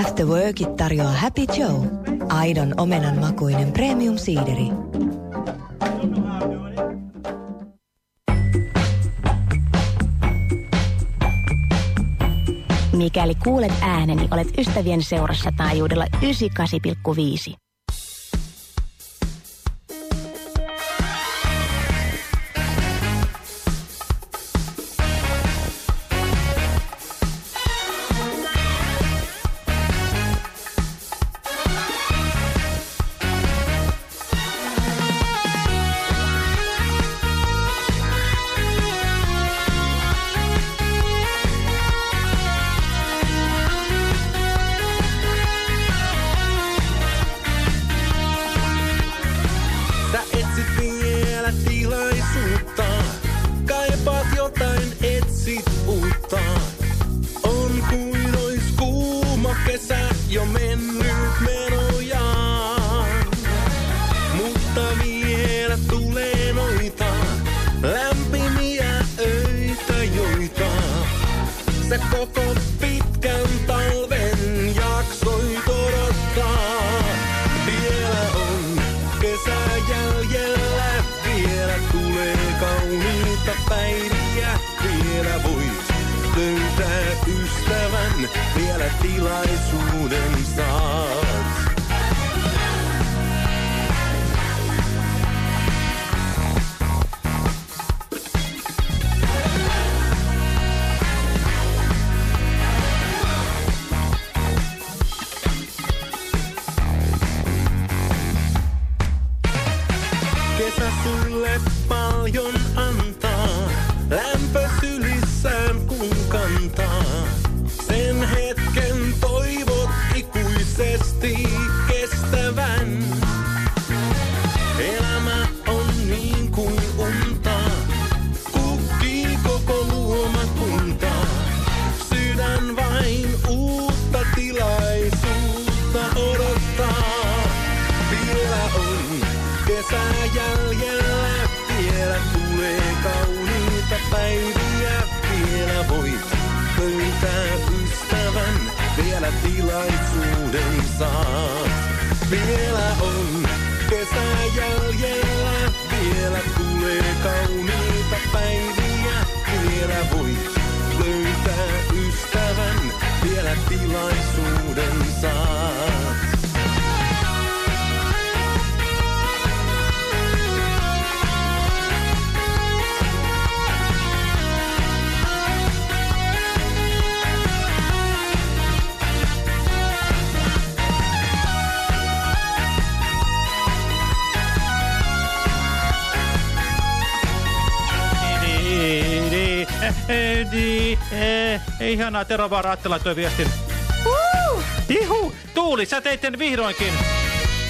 After Workit tarjoaa Happy Joe. Aidon omenan makuinen premium siideri. Mikäli kuulet ääneni, olet ystävien seurassa taajuudella 98,5. Sulle paljon antaa, lämpö sylissään kun kantaa. Sen hetken toivot ikuisesti Di, di, eh, eh, eh, Ihanaa, Tero Vaara Atte laittoi viestin. Tuuli, sä teit sen vihdoinkin.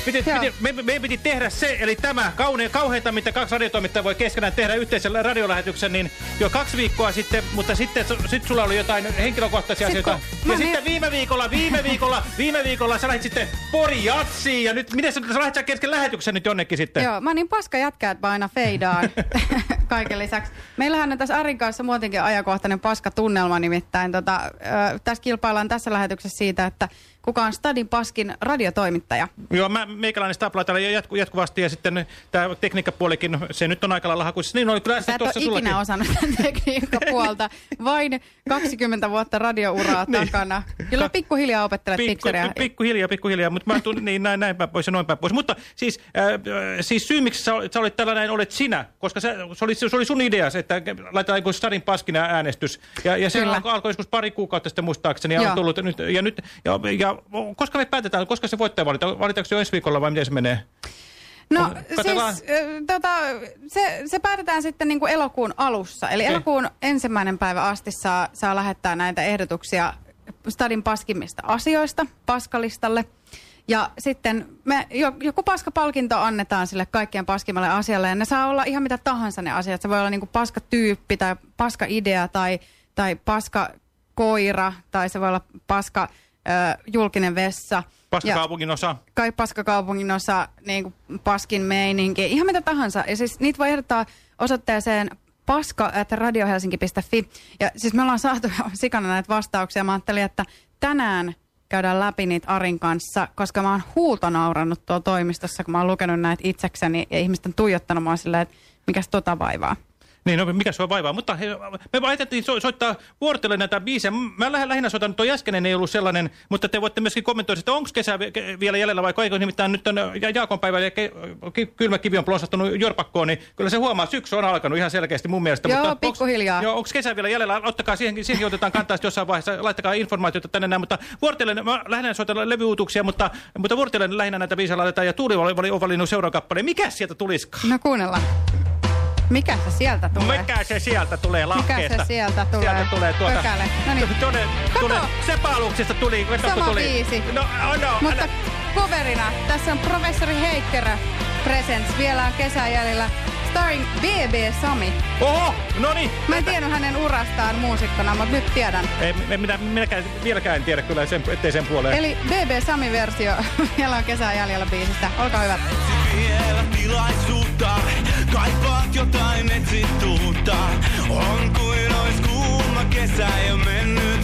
Piti, piti, me, me piti tehdä se, eli tämä kaune, kauheinta, mitä kaksi radiotoimittajaa voi keskenään tehdä yhteisellä radiolähetyksen, niin jo kaksi viikkoa sitten, mutta sitten sit sulla oli jotain henkilökohtaisia Sit asioita. kun Ja mä sitten viime viikolla, viime viikolla, viime viikolla sä lähdit sitten Pori Jatsiin, ja nyt, miten sä, sä lähdit sä kesken lähetyksen nyt jonnekin sitten? Joo, mä oon niin paska jätkä, että mä aina feidaan kaiken lisäksi. Meillähän on tässä Arin kanssa muutenkin ajankohtainen paska tunnelma nimittäin. Tota, ö, tässä kilpaillaan tässä lähetyksessä siitä, että kuka on Stadin paskin radiotoimittaja. Joo, mä, meikäläinen staplaa täällä jatku, jatkuvasti ja sitten tämä tekniikkapuolikin, se nyt on aika lailla hakuissa. Niin oli kyllä Sä et ole sullakin. ikinä osannut tämän tekniikkapuolta. Vain 20 vuotta radiouraa Niin. takana. Kyllä pikkuhiljaa opettelet Pikku, pikseriä. pikkuhiljaa, pikkuhiljaa, mutta mä tunnen niin näin, näin päin pois ja noin päin pois. Mutta siis, äh, äh, siis syy, miksi sä, sä olit tällainen, olet sinä, koska sä, se, oli, se oli sun idea, se, että laitetaan Stadin paskina äänestys. Ja, ja se alkoi joskus pari kuukautta sitten muistaakseni ja Joo. on tullut nyt. Ja, nyt ja, ja, koska me päätetään, koska se voittaja valita, valitaanko se jo ensi viikolla vai miten se menee? No Katsotaan. siis tota, se, se päätetään sitten niin kuin elokuun alussa. Eli Okei. elokuun ensimmäinen päivä asti saa, saa lähettää näitä ehdotuksia Stadin paskimmista asioista paskalistalle. Ja sitten me, jo- joku paskapalkinto annetaan sille kaikkien paskimmalle asialle. Ja ne saa olla ihan mitä tahansa ne asiat. Se voi olla niin kuin paskatyyppi tai paskaidea tai, tai paskakoira tai se voi olla paska julkinen vessa. Paska Ja- kaupungin osa. kai paskakaupungin osa, niin kuin paskin meininki, ihan mitä tahansa. Ja siis niitä voi ehdottaa osoitteeseen paska.radiohelsinki.fi. Ja siis me ollaan saatu sikana näitä vastauksia. Mä ajattelin, että tänään käydään läpi niitä Arin kanssa, koska mä oon huutonaurannut tuolla toimistossa, kun mä oon lukenut näitä itsekseni ja ihmiset on tuijottanut mua silleen, että mikäs tota vaivaa. Niin, no mikä se on vaivaa. Mutta he, me ajateltiin so, soittaa vuorotelle näitä biisejä. Mä läh, lähinnä soitan, tuo äskeinen ei ollut sellainen, mutta te voitte myöskin kommentoida, että onko kesä vielä jäljellä vai eikö nimittäin nyt on Jaakonpäivä ja ke, kylmä kivi on plonsattunut jorpakkoon, niin kyllä se huomaa, syksy on alkanut ihan selkeästi mun mielestä. Joo, mutta pikkuhiljaa. Onks, joo, onko kesä vielä jäljellä? Ottakaa siihen, siihen otetaan kantaa jossain vaiheessa, laittakaa informaatiota tänne näin, mutta vuorotellen, mä lähinnä soitan levyuutuksia, mutta, mutta vuorotellen lähinnä näitä biisejä laitetaan ja Tuuli oli, oli valinnut seuraavan kappaleen. Mikä sieltä tuliskaan? No kuunnellaan. Mikä se sieltä tulee? Mikä se sieltä tulee lahkeesta? Mikä se sieltä tulee? Sieltä tulee tuota... Pökäle. No niin. Tuonne, tuonne Sepaluksesta tuli. Kato, Sama tuli. biisi. No, oh, no. Mutta älä- coverina tässä on professori Heikkerä Presents. Vielä on kesän jäljellä. Starring BB Sami. Oho, no niin. Mä en tiennyt hänen urastaan muusikkona, mutta nyt tiedän. Ei, minä, minä, minäkään, vieläkään en tiedä kyllä, sen, ettei sen puoleen. Eli BB Sami-versio vielä on kesän jäljellä biisistä. Olkaa hyvät. vielä tilaisuutta. Kaipaat jotain, etsit uutta. On kuin ois kuuma kesä jo mennyt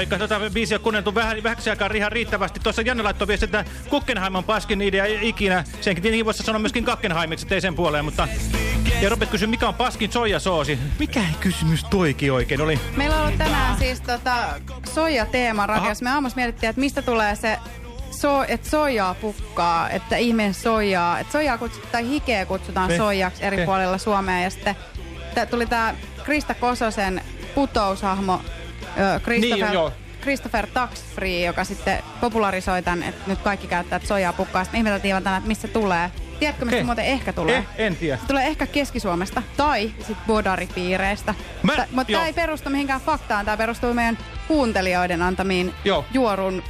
Eikä tota biisiä kuunneltu vähän, vähäksi aikaa ihan riittävästi. Tuossa Janne laittoi viesti, että Guggenheim on paskin idea ikinä. Senkin niin voisi sanoa myöskin Guggenheimiksi, ettei sen puoleen, mutta... Ja Robert kysyi, mikä on paskin soijasoosi? Mikä kysymys toikin oikein oli? Meillä on ollut tänään siis tota soija-teema radiossa. Me aamussa mietittiin, että mistä tulee se, so, että soijaa pukkaa, että ihmeen soijaa. Että soijaa kutsutaan, tai hikeä kutsutaan Ne. soijaksi eri Ne. puolilla Suomea. Ja sitten tuli tämä Krista Kososen putoushahmo Christopher, Niin, joo. Christopher Taxfree, joka sitten popularisoi tämän, että nyt kaikki käyttää että soijaa pukkaa. Sitten ihmeteltiin tänään, että mistä se tulee. Tiedätkö, mistä Eh. muuten ehkä tulee? Eh, en tiedä. Se tulee ehkä Keski-Suomesta tai sitten bodaripiireistä. Mä- Mutta tämä ei perustu mihinkään faktaan, tämä perustuu meidän kuuntelijoiden antamiin Joo. juorun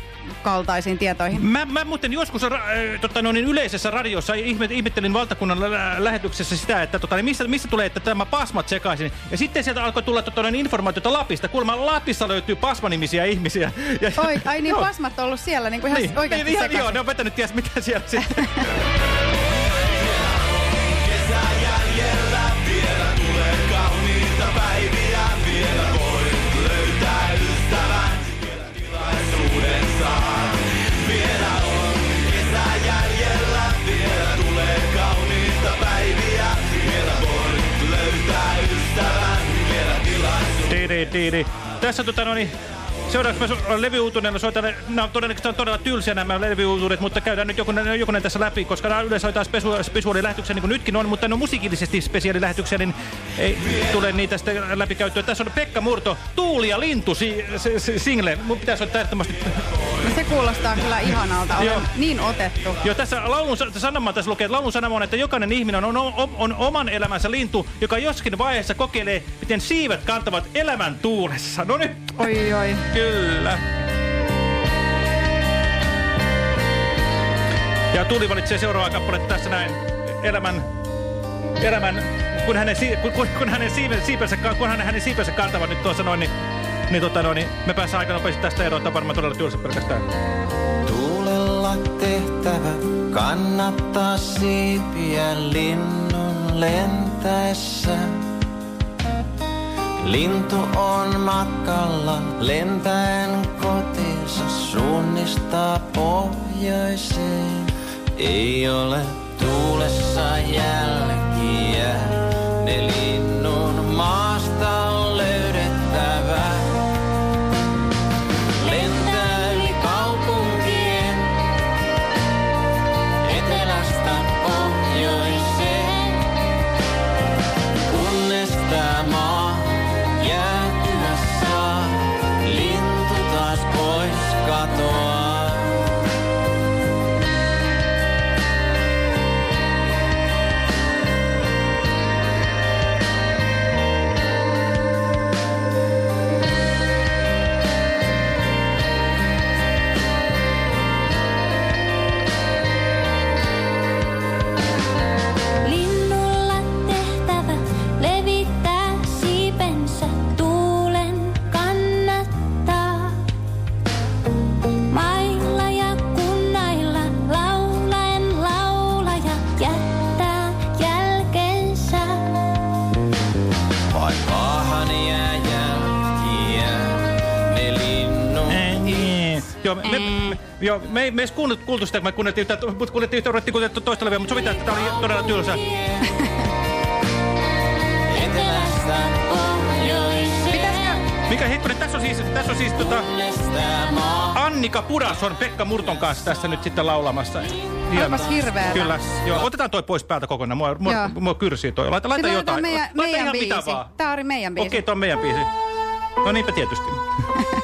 kaltaisiin tietoihin. Mä, mä muuten joskus ra, äh, tota, no niin, yleisessä radiossa ihme, ihmettelin valtakunnan lä lähetyksessä sitä, että tota, niin mistä, mistä tulee, että tämä pasmat sekaisin. Ja sitten sieltä alkoi tulla tota, niin, informaatiota Lapista. Kuulemma Lapissa löytyy pasmanimisiä ihmisiä. Ja, Oi, ai niin, Joo. pasmat on ollut siellä niin kuin ihan Niin, oikeasti niin, ihan, sekaisin. joo, ne on vetänyt ties mitä siellä sitten. Diidi, diidi. Tässä tota no niin, seuraavaksi mä so levyuutuneella soitan, nämä on todennäköisesti on todella tylsiä nämä levyuutuudet, mutta käydään nyt jokunen, jokunen tässä läpi, koska nämä yleensä soitaan spesu, spesiaalilähetyksiä niin kuin nytkin on, mutta ne on musiikillisesti spesiaalilähetyksiä, niin ei tule niitä sitten läpikäyttöä. Tässä on Pekka Murto, Tuuli ja Lintu si, si, si, single. Mun pitäisi soittaa ehdottomasti. No se kuulostaa kyllä ihanalta. Olen Joo. niin otettu. Joo, tässä laulun sa- sanoma tässä lukee, että laulun sanoma on, että jokainen ihminen on, on, on oman elämänsä lintu, joka joskin vaiheessa kokeilee, miten siivet kantavat elämän tuulessa. No niin, Oi, oi. Kyllä. Ja Tuuli valitsee seuraavaa kappaletta tässä näin elämän, elämän kun hänen, kun, kun, kun hänen, siipensä, kun hänen, hänen siipensä kantavat nyt tuossa noin, niin, niin, tota noin, niin me päästään aika nopeasti tästä eroon, tämä varmaan todella tylsä pelkästään. Tuulella tehtävä kannattaa siipiä linnun lentäessä. Lintu on matkalla lentäen kotinsa suunnistaa pohjoiseen. Ei ole tuulessa jälkiä, ne joo, me, ei- me edes kuunneltu, kuultu sitä, kun me kuunneltiin yhtä, mutta kuunneltiin yhtä, ruvettiin kuunneltiin toista levyä, mutta sovitaan, että tämä oli todella tylsä. Mikä hetkonen, tässä on siis, tässä on siis tota. Annika Pudas on Pekka Murton kanssa tässä nyt sitten laulamassa. Onpas hirveetä. Kyllä, joo. Otetaan toi pois päältä kokonaan. Mua, mua, Joo. mua kyrsii toi. Laita, laita jotain. Meidän, laita meidän ihan biisi. mitä vaan. Tää oli meidän biisi. Okei, toi on meidän biisi. No niinpä tietysti.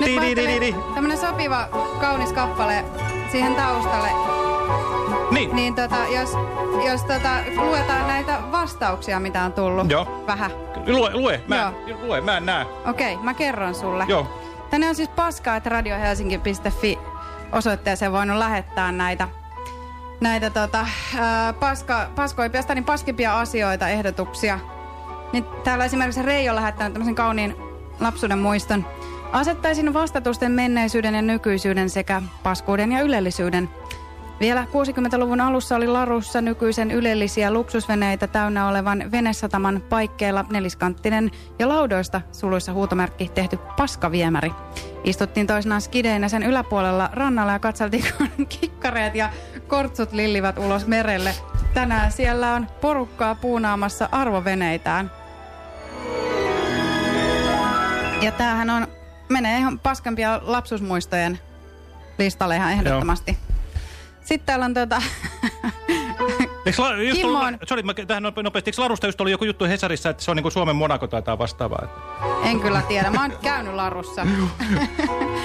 Nyt mä tämmönen sopiva, kaunis kappale siihen taustalle. Niin. Niin tota, jos, jos tota, luetaan näitä vastauksia, mitä on tullut. Joo. Vähän. Lue, lue. Mä, lue, mä en näe. Okei, mä kerron sulle. Joo. Tänne on siis paskaa, että radiohelsinki.fi osoitteeseen voinut lähettää näitä, näitä tota, paska, paskoimpia, niin paskimpia asioita, ehdotuksia. Niin täällä esimerkiksi Reijo on lähettänyt tämmöisen kauniin lapsuuden muiston. Asettaisin vastatusten menneisyyden ja nykyisyyden sekä paskuuden ja ylellisyyden. Vielä 60-luvun alussa oli Larussa nykyisen ylellisiä luksusveneitä täynnä olevan venesataman paikkeilla neliskanttinen ja laudoista suluissa huutomerkki tehty paskaviemäri. Istuttiin toisinaan skideinä sen yläpuolella rannalla ja katseltiin, kun kikkareet ja kortsut lillivät ulos merelle. Tänään siellä on porukkaa puunaamassa arvoveneitään. Ja tämähän on, menee ihan paskempia lapsuusmuistojen listalle ihan ehdottomasti. Sitten täällä on tota... Eikö la, just Kimmo ollut, on- sorry, mä tähän nope- nopeasti. Eikö Larusta just oli joku juttu Hesarissa, että se on niin kuin Suomen Monaco tai jotain vastaavaa? Että... en kyllä tiedä, mä oon käynyt Larussa.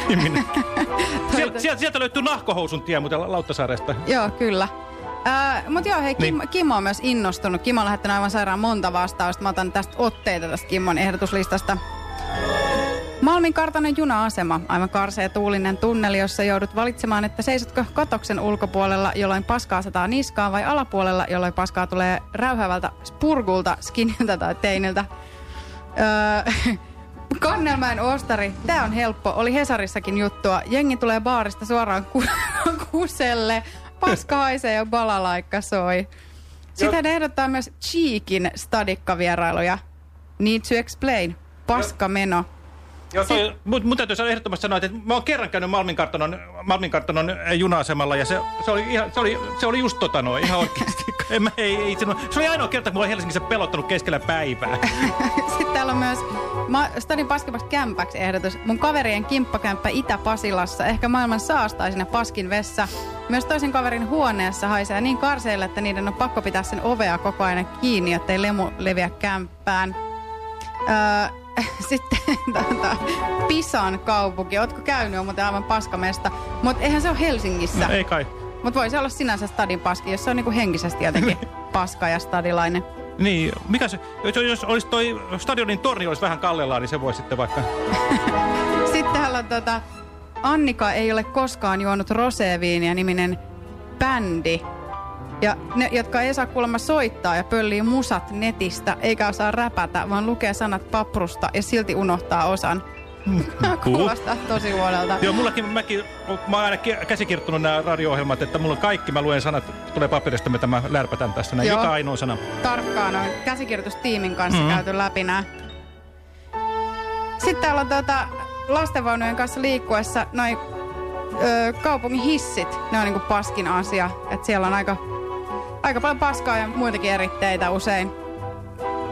Niin sieltä, sieltä, sieltä löytyy nahkohousun tie muuten Lauttasaaresta. joo, kyllä. Äh, Mutta joo, hei, Kim, Niin. Kimmo on myös innostunut. Kimmo on lähettänyt aivan sairaan monta vastausta. Mä otan tästä otteita tästä Kimmon ehdotuslistasta. Malmin kartanon juna-asema, aivan karsea tuulinen tunneli, jossa joudut valitsemaan, että seisotko katoksen ulkopuolella, jolloin paskaa sataa niskaan, vai alapuolella, jolloin paskaa tulee räyhävältä spurgulta, skiniltä tai teiniltä. Öö, Kannelmäen ostari, tää on helppo, oli Hesarissakin juttua. Jengi tulee baarista suoraan ku- kuselle, paska haisee ja balalaikka soi. Sitten hän ehdottaa myös Cheekin stadikkavierailuja. Need to explain. Paska meno. Joo, toi, mun, mun täytyy sanoa ehdottomasti sanoa, että mä oon kerran käynyt Malmin kartanon, Malmin kartanon äh, juna-asemalla ja se, se, oli ihan, se, oli, se oli just tota noin, ihan oikeasti. En mä, ei, ei, se, se oli ainoa kerta, kun mulla oli Helsingissä pelottanut keskellä päivää. Sitten täällä on myös Stadin paskimmaksi kämpäksi ehdotus. Mun kaverien kimppakämppä Itä-Pasilassa, ehkä maailman saastaisin ja paskin vessa. Myös toisen kaverin huoneessa haisee niin karseille, että niiden on pakko pitää sen ovea koko ajan kiinni, ettei lemu leviä kämppään. Öö, sitten tota, Pisan kaupunki. Ootko käynyt? On muuten aivan paskamesta. Mutta eihän se ole Helsingissä. No, ei kai. Mutta voisi olla sinänsä stadin paski, jos se on niinku henkisesti jotenkin paska ja stadilainen. Niin, mikä se, jos, jos olisi toi stadionin torni olisi vähän kallellaan, niin se voisi sitten vaikka... Sitten täällä on tota, Annika ei ole koskaan juonut roseviiniä niminen bändi. Ja ne, jotka ei saa kuulemma soittaa ja pöllii musat netistä, eikä osaa räpätä, vaan lukee sanat paprusta ja silti unohtaa osan. Kuulostaa tosi huonolta. Joo, mullakin, mäkin, mä oon aina ki- käsikirjoittanut nämä radio-ohjelmat, että mulla on kaikki, mä luen sanat, tulee paperista, mitä mä lärpätän tässä, näin, Joo. joka ainoa sana. Tarkkaan on käsikirjoitustiimin kanssa Mhm. mm-hmm. käyty läpi nämä. Sitten täällä on tuota, lastenvaunujen kanssa liikkuessa noin kaupungin hissit. Ne on niinku paskin asia. Et siellä on aika, aika paljon paskaa ja muitakin eritteitä usein.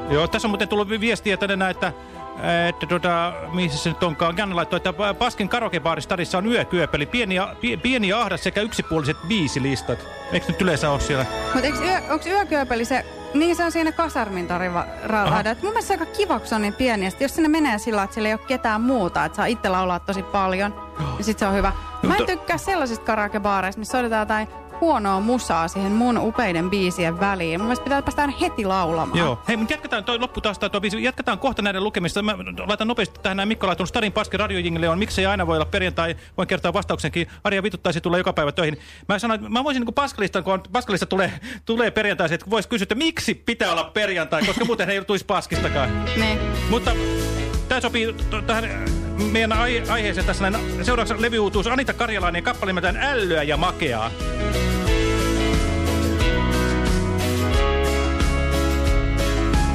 Joo, tässä on muuten tullut vi- viestiä tänne, että että tota, missä se nyt onkaan, Janne laittoi, että Paskin karaokebaari stadissa on yökyöpeli, pieni pieni ahdas sekä yksipuoliset biisilistat. Eikö nyt yleensä ole siellä? Mutta yö, onko yökyöpeli se, niin se on siinä kasarmin tarjolla. Mun mielestä se aika kiva, kun se on niin pieni. Ja jos sinne menee sillä, että siellä ei ole ketään muuta, että saa itse laulaa tosi paljon, niin sit se on hyvä. Mä en tykkää sellaisista karaokebaareista, missä soitetaan jotain huonoa musaa siihen mun upeiden biisien väliin. Mun mielestä pitää päästä heti laulamaan. Joo. Hei, mutta jatketaan toi loppu taas toi biisi. Jatketaan kohta näiden lukemista. Mä laitan nopeasti tähän näin Mikko laitun Stadin Paski radiojingle on. Miksei aina voi olla perjantai? Voin kertoa vastauksenkin. Arja vituttaisi tulla joka päivä töihin. Mä sanoin, että mä voisin niin Paskalistan, kun Paskalista tulee, tulee perjantaisin, että voisi kysyä, että miksi pitää olla perjantai, koska muuten ei tulisi Paskistakaan. Niin. Mutta tämä sopii tähän äh, meidän ai aiheeseen tässä näin. Seuraavaksi levyuutuus Anita Karjalainen kappale Ällöä ja makeaa.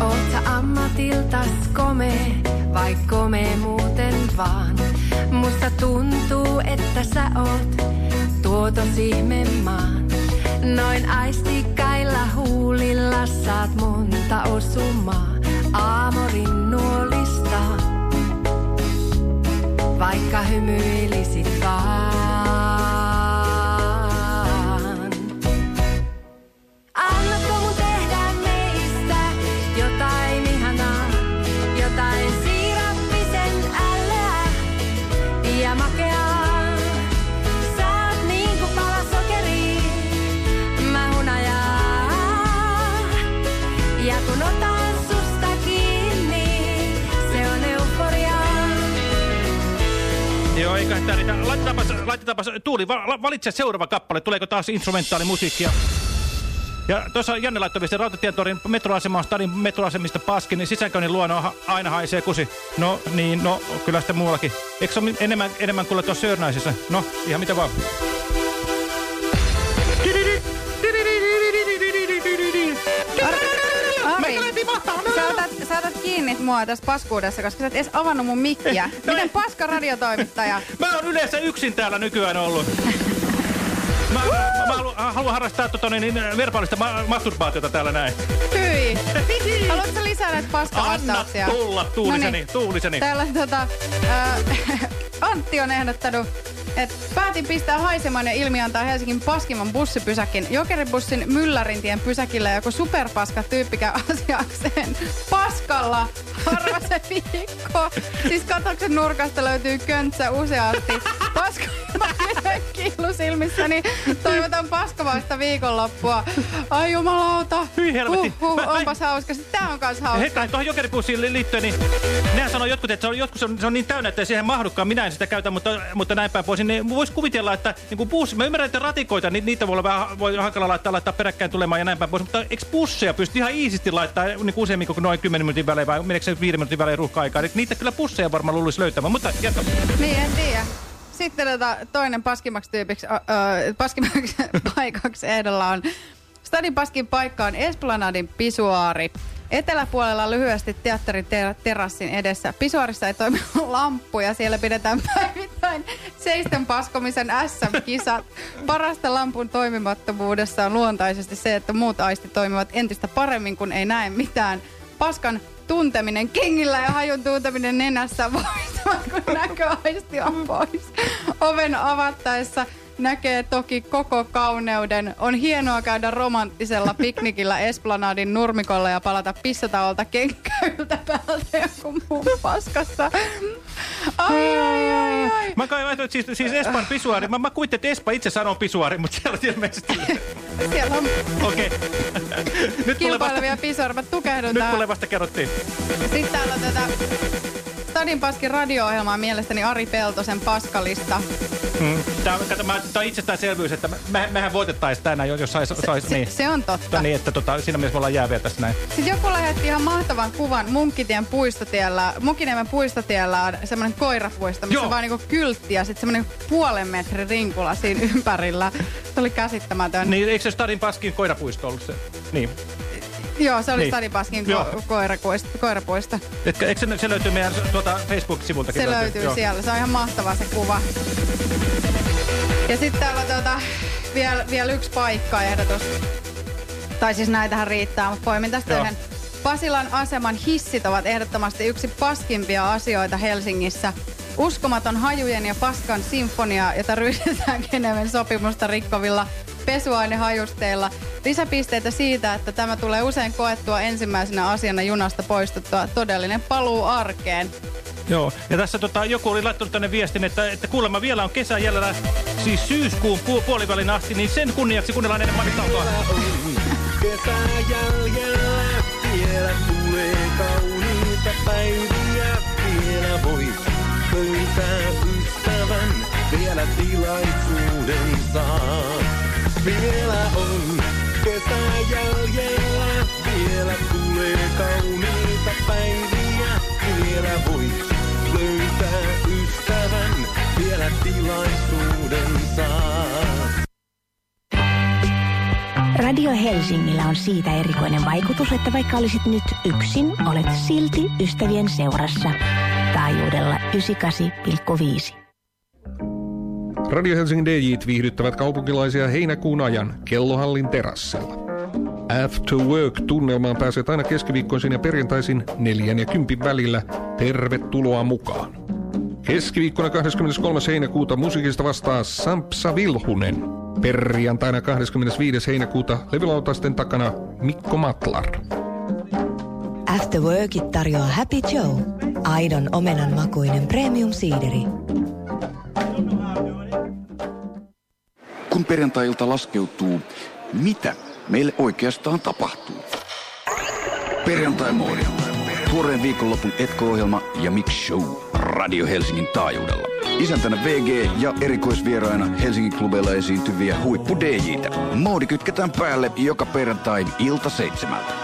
Oot sä ammatiltas komee, vai komee muuten vaan? Musta tuntuu, että sä oot tuotos ihmemaan. Noin aistikkailla huulilla saat monta osumaa aamorin nuolista. Vaikka hymyilisit vaan. Joo, eiköhän tää niitä. Laitetaanpas, laitetaanpas Tuuli, valitse seuraava kappale. Tuleeko taas instrumentaalimusiikkia? Ja tuossa Janne laittoi viesti Rautatientorin metroasema on stadin metroasemista paskin, niin sisäänkäynnin luona aina haisee kusi. No niin, no kyllä sitten muuallakin. Eikö se ole enemmän, enemmän kuin tuossa Sörnäisessä? No, ihan mitä vaan. Kiinni mua tässä paskuudessa, koska sä et edes avannut mun mikkiä. No Miten paska radiotoimittaja? Mä oon yleensä yksin täällä nykyään ollut. Mä, mä, mä haluan, haluan harrastaa tota, niin, niin, verbaalista ma masturbaatiota täällä näin. Hyi. Haluatko lisää näitä paskavastauksia? Anna tulla, tuuliseni, Noniin. tuuliseni. Täällä tota, ää, Antti on ehdottanut, että päätin pistää haisemaan ja ilmiantaa Helsingin paskimman bussipysäkin. Jokeribussin Myllarintien pysäkillä joku superpaska tyyppi käy asiakseen paskalla harva se viikko. Siis katoksen nurkasta löytyy köntsä useasti. Paska killu silmissäni. Toivotan paskavaista viikonloppua. Ai jumalauta. Hyi helvetti. Huh, Mä- huh, mä- onpas hauska. Sitten Tää on kans hauska. Hetkinen, tuohon jokeripussiin li- liittyen, niin nehän sanoo jotkut, että se on, joskus se on, se on niin täynnä, että siihen mahdukaan. Minä en sitä käytä, mutta, mutta näin päin pois. Niin voisi kuvitella, että niin kuin bussi, mä ymmärrän, että ratikoita, niin niitä voi olla vähän voi hankala laittaa, laittaa peräkkäin tulemaan ja näin päin pois. Mutta eikö busseja pysty ihan iisisti laittaa niin useammin kuin noin 10 minuutin välein vai meneekö se 5 minuutin välein ruuhka-aikaa? Niin niitä kyllä busseja varmaan luulisi löytämään, mutta jatka. Niin, en tiedä. Sitten tota, toinen paskimmaksi tyypiksi, ö, ö, paskimmaksi paikaksi ehdolla on Stadin paskin paikka on Esplanadin pisuaari. Eteläpuolella lyhyesti teatteriterassin edessä. Pisuarissa ei toimi lamppuja. Siellä pidetään päivittäin seisten paskomisen SM-kisat. Parasta lampun toimimattomuudessa on luontaisesti se, että muut aistit toimivat entistä paremmin, kun ei näe mitään. Paskan tunteminen kengillä ja hajun tunteminen nenässä voistavat, kun näköaisti on pois. Oven avattaessa näkee toki koko kauneuden. On hienoa käydä romanttisella piknikillä Esplanadin nurmikolla ja palata pissataolta kenkäyltä päältä jonkun muun paskassa. Ai, ai, ai, ai. Mä kai ajattelin, siis, siis Espan pisuaari. Mä, mä kuvittelin, että Espa itse sanoo pisuaari, mutta siellä on ilmeisesti... Siellä on Okei. Nyt mulle vasta, kilpailevia pisoja. Mä tukehdun nyt tähän. mulle vasta kerrottiin. Sitten täällä on tätä Stadin Paskin radio-ohjelma on mielestäni Ari Peltosen paskalista. Mm. Tämä, kato, mä, tää on itsestäänselvyys, että me, mehän voitettaisiin tänään, jos sais, sais, Se, niin. se on totta. No niin, että tota, siinä mielessä me ollaan jääviä tässä näin. Sitten joku lähetti ihan mahtavan kuvan Munkkitien puistotiellä. Mukiniemen puistotiellä on semmoinen koirapuisto, missä Joo. on vaan niinku kyltti ja sitten semmoinen puolen metrin rinkula siinä ympärillä. Se oli käsittämätön. Niin, eikö se Stadin Paskin koirapuisto ollut se? Niin. Joo, se oli Niin. Stadin Paskin Joo. ko- koirapuisto. Etkö, eikö se, se löytyy meidän tuota, Facebook-sivultakin? Se löytyy Joo. siellä. Se on ihan mahtava se kuva. Ja sitten täällä on tuota, vielä, vielä yksi paikkaehdotus. Tai siis näitähän riittää, mutta poimin tästä Joo. yhden. Pasilan aseman hissit ovat ehdottomasti yksi paskimpia asioita Helsingissä. Uskomaton hajujen ja paskan sinfonia, jota ryhdytään Geneven sopimusta rikkovilla pesuainehajusteilla. Lisäpisteitä siitä, että tämä tulee usein koettua ensimmäisenä asiana junasta poistuttua. Todellinen paluu arkeen. Joo, ja tässä tota, joku oli laittanut tänne viestin, että, että kuulemma vielä on kesä jäljellä, siis syyskuun pu puolivälin asti, niin sen kunniaksi kuunnellaan ennen Manitautoa. Kesä jäljellä, vielä tulee kauniita päiviä. Vielä voit löytää ystävän, vielä tilaisuuden saa. Vielä on kesä jäljellä, vielä tulee kauniita päiviä. Vielä voit löytää ystävän, vielä tilaisuuden saa. Radio Helsingillä on siitä erikoinen vaikutus, että vaikka olisit nyt yksin, olet silti ystävien seurassa. Taajuudella 98,5. Radio Helsingin DJt viihdyttävät kaupunkilaisia heinäkuun ajan kellohallin terassilla. After Work-tunnelmaan pääset aina keskiviikkoisin ja perjantaisin neljän ja kympin välillä. Tervetuloa mukaan! Keskiviikkona 23. heinäkuuta musiikista vastaa Sampsa Vilhunen. Perjantaina 25. heinäkuuta levylautasten takana Mikko Matlar. After Workit tarjoaa Happy Joe. Aidon omenan makuinen premium siideri. Kun perjantai-ilta laskeutuu, mitä meille oikeastaan tapahtuu? Perjantai-moodi. Tuoreen viikonlopun etko-ohjelma ja Mix Show Radio Helsingin taajuudella. Isäntänä VG ja erikoisvieraina Helsingin klubeilla esiintyviä huippu DJitä. Moodi kytketään päälle joka perjantai ilta seitsemältä.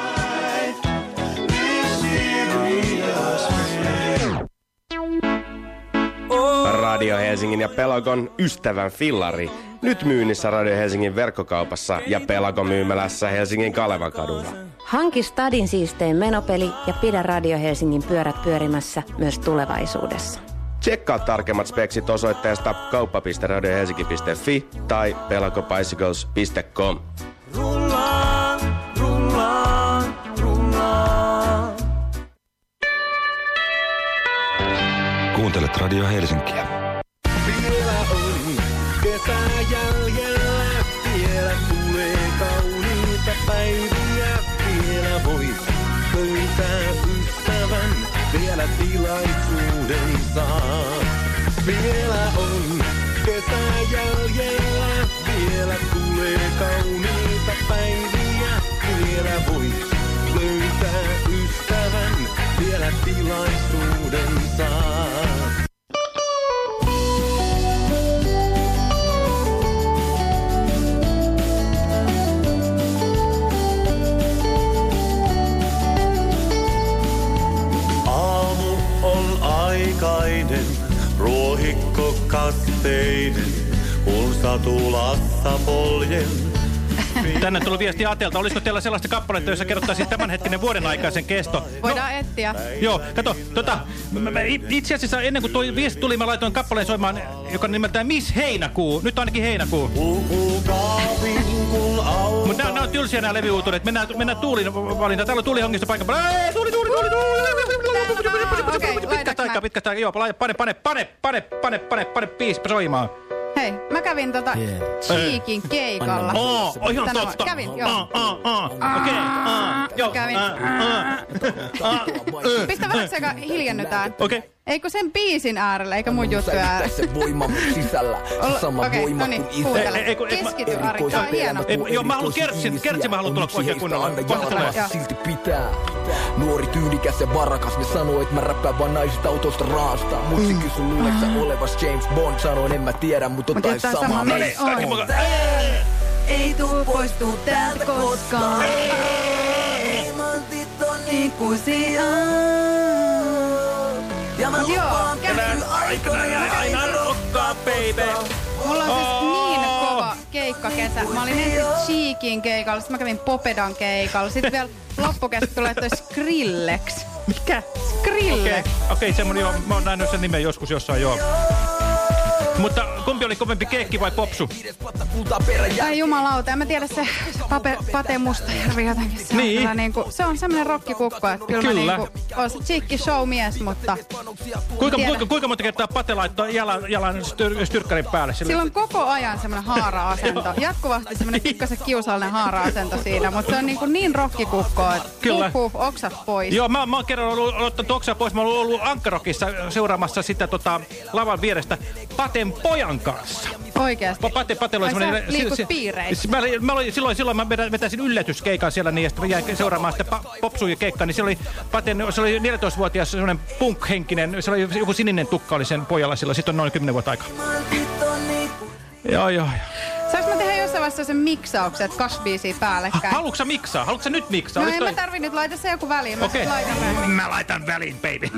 Radio Helsingin ja Pelagon ystävän fillari. Nyt myynnissä Radio Helsingin verkkokaupassa ja Pelagon myymälässä Helsingin Kalevan kadulla. Hanki Stadin siisteen menopeli ja pidä Radio Helsingin pyörät pyörimässä myös tulevaisuudessa. Tsekkaa tarkemmat speksit osoitteesta kauppa.radiohelsinki.fi tai pelagobicycles.com. Rullaan, rullaan, rullaan. Kuuntelet Radio Helsinkiä. Vielä on kesää jäljellä, vielä tulee kauniita päiviä. Vielä voit löytää ystävän, vielä tilaisuuden satulassa poljen. Tänne tuli viesti Atelta. Olisiko teillä sellaista kappaletta, jossa kerrottaisiin tämänhetkinen vuoden aikaisen kesto? Voidaan etsiä. Joo, kato, tota, mä, mä, itse asiassa ennen kuin tuo viesti tuli, mä laitoin kappaleen soimaan, joka nimeltään Miss Heinäkuu. Nyt ainakin Heinäkuu. Mutta nämä, on tylsiä nämä levyuutuudet. Mennään, mennään tuulin valintaan. Täällä on tuulihongista paikan päällä. Ei, Tuuli, tuuli, tuuli, tuuli. Pitkästä aikaa, pitkästä aikaa. Joo, pane, pane, pane, pane, pane, pane, pane, pane, biisi soimaan. Hei, mä kävin tota yeah. Cheekin keikalla. Oo, oh, ihan Tänä totta. Kävin, joo. Okei, joo. Kävin. Pistä vähän sekä hiljennytään. Okei. Okay. Eikö sen biisin äärellä, eikä mun juttu äärellä? se voima sisällä. Sama okei, voima no niin, kuin kuuntele. Ei, ei, ei, Keskity, Ari, tää on hieno. Ei, joo, mä haluan kertsin, kertsin mä haluan tulla oikein kunnolla. Kohta silti pitää. Nuori tyylikäs ja varakas, ne sanoo, että mä räppään vaan naisista autosta raasta. Mutsi Mm. kysy luuleksä olevas James Bond, sanoin en mä tiedä, mutta Mut jotain jotain samaa samaa meissä meissä on. on. Ei tuu poistuu täältä koskaan. Timantit on ikuisia. Ja mä Mut joo, kävin. Aina rokkaa, baby. Mulla on siis niin kova keikka kesä. Mä olin ensin Cheekin keikalla, sitten mä kävin Popedan keikalla. Sitten vielä loppukesä tulee toi Skrillex. Mikä? Skrillex. Okei, okei, semmonen joo. Mä oon nähnyt sen nimen joskus jossain, joo. Mutta kumpi oli kovempi keekki vai popsu? Ai jumalauta, en mä tiedä se pape, Pate Mustajärvi jotenkin. Se on, Niin. kyllä niinku, se on semmonen rokkikukko, että kyllä, Kyllä. niinku, oon se cheekki showmies, mutta Kuinka, Tiedä. kuinka, kuinka monta kertaa Pate laittoi jalan, jalan styr, styrkkärin päälle? Sillä... sillä on koko ajan semmonen haara-asento. Jatkuvasti semmonen pikkasen kiusallinen haara-asento siinä, mutta se on niinku niin rokkikukko, että Kyllä. huh, huh, oksat pois. Joo, mä, mä oon kerran ollut, ottanut oksaa pois. Mä oon ollut Ankkarokissa seuraamassa sitä tota, lavan vierestä Paten pojan kanssa. Oikeasti. Pa- Pate, Patella oli Ai semmoinen... sä liikut piireissä. Mä, mä olin, silloin, silloin mä vetäisin yllätyskeikan siellä niin, ja sitten jäin seuraamaan sitä pa- popsuja keikkaa, niin se oli, Paten, se oli 14-vuotias semmoinen punk-henkinen, se oli joku sininen tukka oli sen pojalla silloin, sitten on noin 10 vuotta aikaa. Joo, joo, joo. Saanko mä tehdä jossain vaiheessa sen miksauksen, että kaksi biisiä päällekkäin? Haluatko sä miksaa? Haluatko sä nyt miksaa? No Olis en toi- mä tarvi nyt, laita se joku väliin. Mä sit laitan väliin. Mä laitan väliin, baby.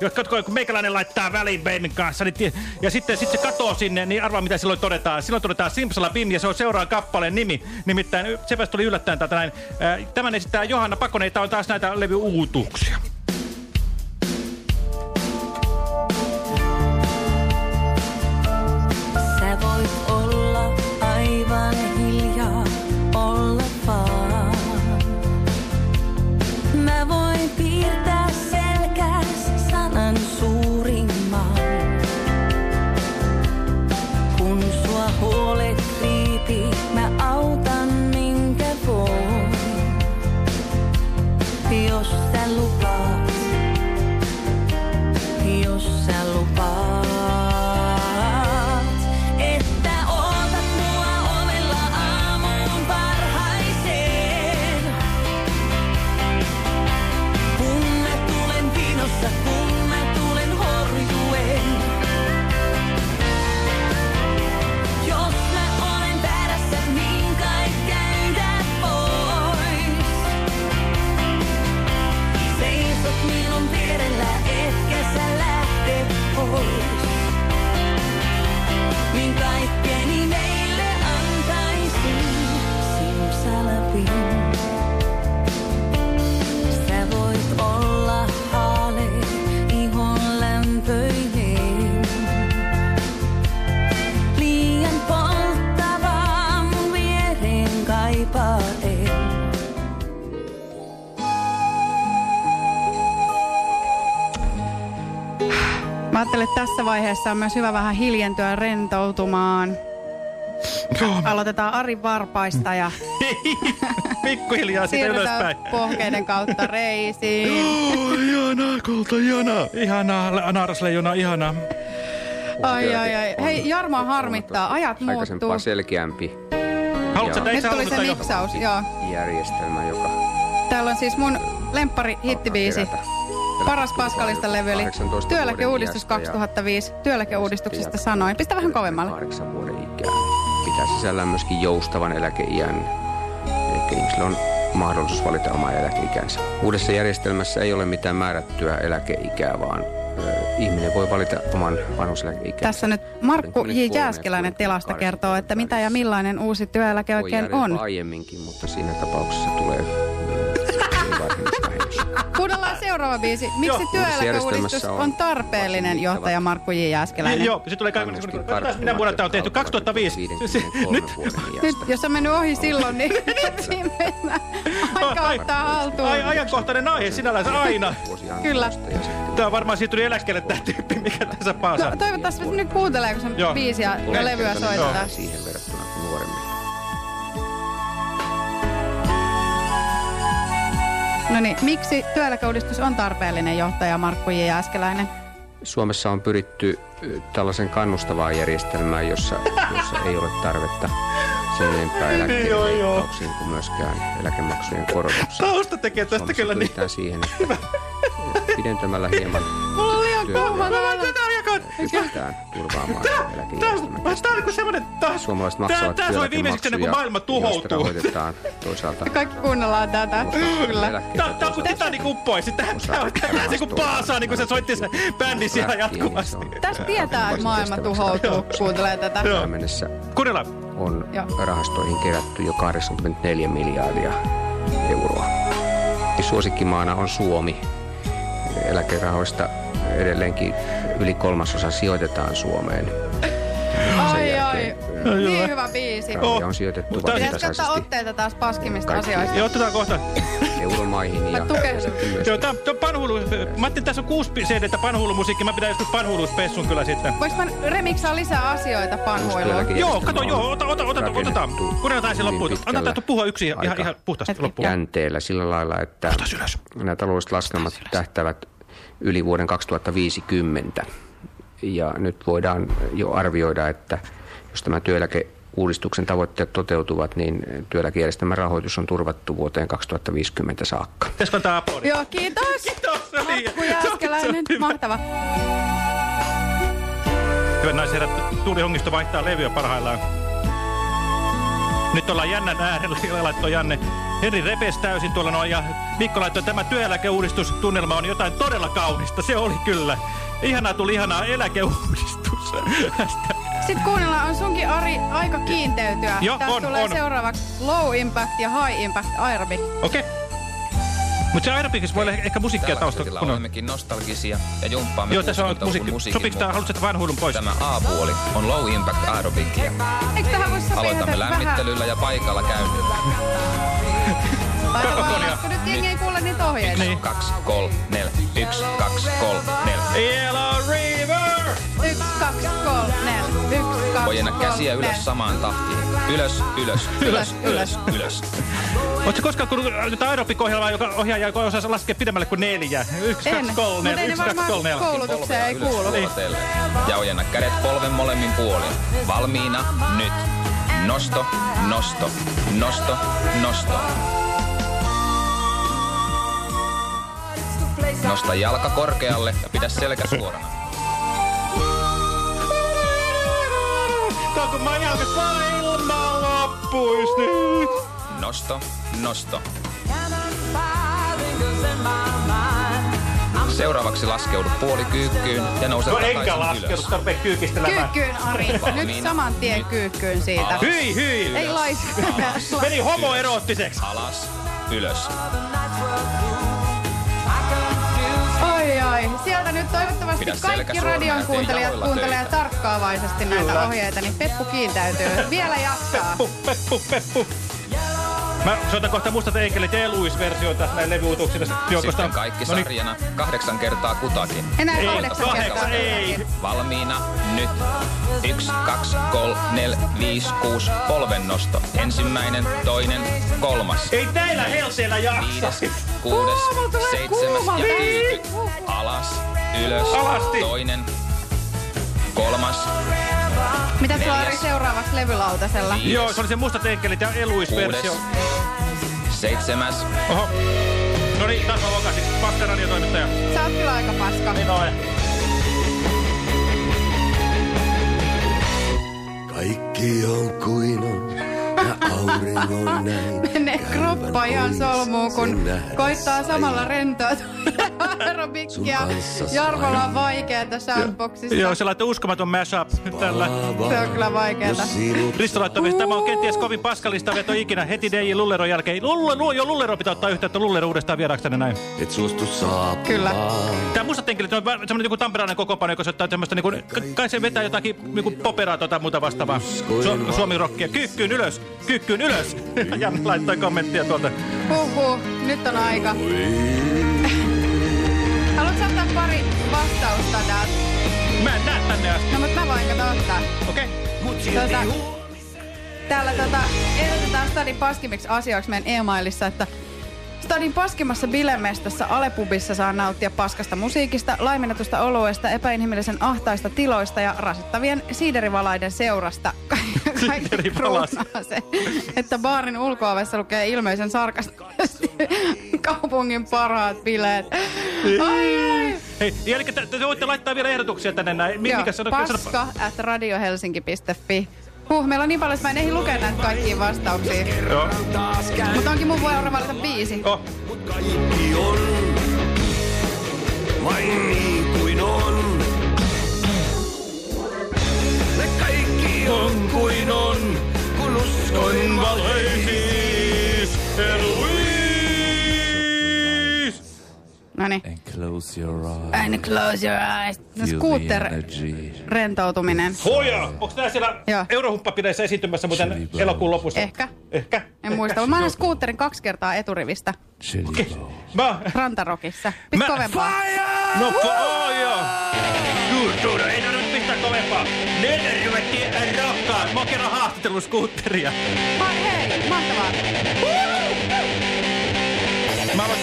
Jotka, kun meikäläinen laittaa väliin babyn kanssa, niin, tie- ja sitten sit se katoo sinne, niin arvaa mitä silloin todetaan. Silloin todetaan Simsalabim, ja se on seuraavan kappaleen nimi. Nimittäin sepä tuli yllättäen täältä näin. Tämän esittää Johanna Pakonen, tää on taas näitä levyuutuksia. ajattelin, vaiheessa on myös hyvä vähän hiljentyä rentoutumaan. Aloitetaan Ari Varpaista ja Pikkuhiljaa siitä siirrytään ylöspäin. pohkeiden kautta reisiin. ihanaa, kulta, ihanaa. Ihanaa, le- naarasleijona, ihanaa. Ai, ai, ai. Hei, Jarmo harmittaa. Ajat muuttuu. Aikaisempaa selkeämpi Haluatko Nyt tuli se miksaus, joo. järjestelmä, joka Täällä on siis mun lemppari hittibiisi. kerätä Paras Paskalista levy 18 Työeläkeuudistus vuoden iästä ja 2005. Työeläkeuudistuksesta sanoin. Pistä vähän kovemmalle. kahdeksan vuoden ikää. Pitää sisällään myöskin joustavan eläkeiän. Eli ihmisillä on mahdollisuus valita oma eläkeikänsä. Uudessa järjestelmässä ei ole mitään määrättyä eläkeikää, vaan ihminen voi valita oman vanhuseläkeikänsä. Tässä nyt Markku J. Jääskeläinen telasta kertoo, että mitä ja millainen uusi työeläke oikein on. aiemminkin, mutta siinä tapauksessa tulee. Kuunnellaan seuraava biisi. Miksi työeläkeuudistus on tarpeellinen johtaja Markku J. Jääskeläinen? Joo, se tulee kaiken minä vuonna tämä on tehty. 2005. Nyt. Nyt, jos on mennyt ohi silloin, niin nyt siinä mennään. Aika ottaa haltuun. Ai, ajankohtainen aihe sinällänsä aina. Kyllä. Tämä on varmaan siirtynyt eläkkeelle tämä tyyppi, mikä tässä paasaa. No, toivottavasti nyt kuuntelee, kun se biisiä ja levyä soitetaan. Siihen verrattuna kuin No niin, miksi työeläkeuudistus on tarpeellinen johtaja Markku J. Jääskeläinen? Suomessa on pyritty tällaisen kannustavaan järjestelmään, jossa, jossa ei ole tarvetta sen enempää joo. leikkauksiin kuin myöskään eläkemaksujen korotuksiin. Tausta tekee tästä Suomessa kyllä niin. siihen, että pidentämällä hieman Mulla on liian pystytään turvaamaan eläkejärjestelmän Tämä on niinku semmoinen... Tää, Suomalaiset tää, maksavat tää soi viimeiseksi ennen kuin maailma tuhoutuu. rahoitetaan toisaalta Kaikki kuunnellaan tätä. Kyllä. Tää, tää on kuin Titanic uppoisi. Tää, tää, on- tää, tää, se kuin paasaa, niin kuin se soitti se bändi siellä jatkuvasti. Tästä tietää, että maailma tuhoutuu, kuuntelee tätä. Tähän mennessä Kuunnellaan. on rahastoihin kerätty jo 84 miljardia euroa. Ja Suosikkimaana on Suomi. Eläkerahoista edelleenkin yli kolmasosa sijoitetaan Suomeen. Niin hyvä biisi. Rahoja on sijoitettu Pitäisikö ottaa vastaisesti otteita taas paskimmista Kaikki. asioista? Joo, otetaan kohta. euromaihin Mä ja Joo, tää, on panhulu. Mä ajattelin, tässä on kuusi CDtä panhulumusiikki. Mä pidän joskus panhuluspessun kyllä sitten. Voinko mä remiksaa lisää asioita panhuiluun? Joo, kato, joo, ota, ota, ota, otetaan. Kuunnellaan se loppuun. tästä puhua yksi ihan, ihan puhtaasti loppuun. jänteellä sillä lailla, että nämä taloudelliset laskelmat tähtävät yli vuoden 2050. Ja nyt voidaan jo arvioida, että jos tämä työeläkeuudistuksen tavoitteet toteutuvat, niin työeläkejärjestelmän rahoitus on turvattu vuoteen 2050 saakka. Pitäisikö aplodit? Joo, kiitos. Kiitos. no niin. Markku Jääskeläinen, mahtava. Hyvät naiset herrat, Tuuli Hongisto vaihtaa levyä parhaillaan. Nyt ollaan jännän äärellä, siellä laittoi Janne. Henri repes täysin tuolla noin ja Mikko laittoi, että tämä työeläkeuudistustunnelma on jotain todella kaunista. Se oli kyllä. Ihanaa tuli ihanaa eläkeuudistus. Sitten kuunnellaan, on sunkin Ari aika kiinteytyä. Joo, Tästä on, tulee on. seuraavaksi Low Impact ja High Impact aerobic. Okei. Mutta se aerobikissa voi olla ehkä musiikkia taustalla. Tällä kun on- olemmekin nostalgisia ja jumppaamme Joo, tässä on 60-luvun musiikki. musiikin Sopiiko tää, mukaan. haluatko vanhuilun pois? Tämä A-puoli on low impact aerobicia. Eikö tähän voisi sopia Aloitamme jotain vähän... lämmittelyllä ja paikalla käynnillä. Vaan, kun nyt jengi ei kuule niitä ohjeita. Yksi, kaksi, kolme, neljä. Yksi, kaksi, kolme, neljä. Yellow River! Yksi, kaksi, kolme, neljä. Yksi, kaksi, Ojennä käsiä kolme, ylös samaan tahtiin. Ylös, ylös, ylös, ylös, ylös. Oletko koskaan kuullut jotain aerobik-ohjelmaa, joka ohjaaja joka osaa laskea pidemmälle kuin neljä? Yksi, En, kaksi, kolme, mutta ei ne yksi, kaksi, kolme, neljä. koulutukseen ei kuulu. Vuorotellen. Ja ojenna kädet polven molemmin puolin. Valmiina nyt. Nosto, nosto, nosto, nosto. Nosta jalka korkealle ja pidä selkä suorana. On kun mä jalka maailma loppuis nyt. Nosto, nosto. Seuraavaksi laskeudu puolikyykkyyn ja nouse No enkä laskeudu tarpeen kyykistelemään. Kyykkyyn, Ari. Nyt saman tien kyykkyyn siitä. Hyi, hyi! Ei laiskaa. Meni homoeroottiseksi. Alas, ylös. Oi ai, sieltä nyt toivottavasti Pidä kaikki radion kuuntelijat kuuntelee tarkkaavaisesti näitä Kyllä. ohjeita, niin Peppu kiintäytyy. Vielä jaksaa. Peppu, peppu, peppu. Mä soitan kohta Mustat enkelit ja Eluis-versioita näin levyuutuksina joukosta. Sitten kaikki No niin. sarjana. Kahdeksan kertaa kutakin. Enää Ei, kahdeksan kahdeksan, kertaa. ei. Valmiina nyt. Yksi, kaksi, kol, nel, viisi, kuusi, polvennosto. Ensimmäinen, toinen, kolmas. Ei näillä helteillä jaksa. Viides, kuudes, seitsemäs ja tyyty. Alas, ylös, Alasti. toinen, kolmas, Mitä sulla oli seuraavaksi levylautasella? Joo, se oli se Mustat enkelit ja Eluis-versio. kuudes, seitsemäs, Oho. No niin, taas mä vokasin. Paska radiotoimittaja. Sä oot kyllä aika paska. Niin on. Kaikki on kuin on. Menee kroppa ihan solmuun, kun koittaa samalla rentoutua. Aerobikkia. Jarmolla on vaikeeta soundboxissa. Joo, se laittoi uskomaton mashup tällä. Se on kyllä vaikeeta. Risto laittoi tämä on kenties kovin paskalista veto ikinä heti DJ Lulleron jälkeen. Lulle, lu, jo Lullero pitää ottaa yhteyttä Lullero uudestaan vieraaksi tänne näin. Et suostu saapumaan. Kyllä. Tämä mustat enkelit on semmoinen joku tamperalainen kokoonpano, joka soittaa semmoista niinku, ka- kai se vetää jotakin niinku poperaa tota muuta vastaavaa. Su Suomi rockia. Kyykkyyn ylös, kyykkyyn ylös. Janne laittoi kommenttia tuolta. Huhhuh, nyt on aika. Haluatko ottaa pari vastausta täältä? Mä en näe tänne asti. No mut mä voin kato ottaa. Okei. Tota, täällä tota, ehdotetaan Stadin paskimmiksi asioiksi meidän e-mailissa, että Stadin paskimmassa bilemestassa Alepubissa saa nauttia paskasta musiikista, laimennetusta oluesta, epäinhimillisen ahtaista tiloista ja rasittavien siiderivalaiden seurasta. Kaikki Siiderivalas. kruunaa se, että baarin ulkoovessa lukee ilmeisen sarkastisesti kaupungin parhaat bileet. Ai, ai. Hei, eli te, te voitte laittaa vielä ehdotuksia tänne näin. Mi- Joo, Mikä se on? paska at radiohelsinki.fi. Huh, meillä on niin paljon, että mä en ehdi lukea näitä kaikkia vastauksia. Joo. Mutta onkin mun vuoro valita biisi. Oh. Kaikki on vain niin kuin on. Me kaikki on kuin on, kun uskon valheisiis. Noniin. Close your eyes. And close your eyes. No, Feel the scooter energy. rentoutuminen. Hoja! Onko nää siellä Joo. Eurohumppapileissä esiintymässä muuten elokuun lopussa? Ehkä. Ehkä. En muista. Mä annan scooterin kaksi kertaa eturivistä. Mä... Rantarokissa. Pistä kovempaa. No, oh, joo. Juurtuuda, ei tarvitse pistää kovempaa. Nyt ruvettiin rokkaan. Mä oon kerran haastatellut skuutteria. Ma- hei, mahtavaa. Mä aloin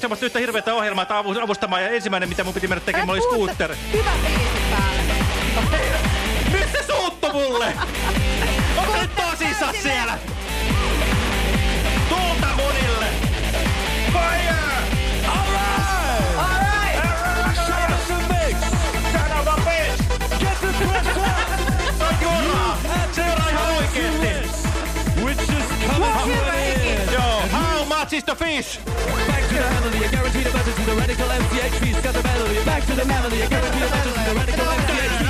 semmoista yhtä hirveätä ohjelmaa avustamaan ja ensimmäinen mitä mun piti mennä tekemään oli scooter. Hyvä biisi päälle. Nyt se suuttu mulle! Onko nyt tosissaan siellä? Is the fish? Back to the melody, I guarantee the budget to the radical MCHP. Got the melody. Back to the melody, I guarantee the budget to the radical MCHP.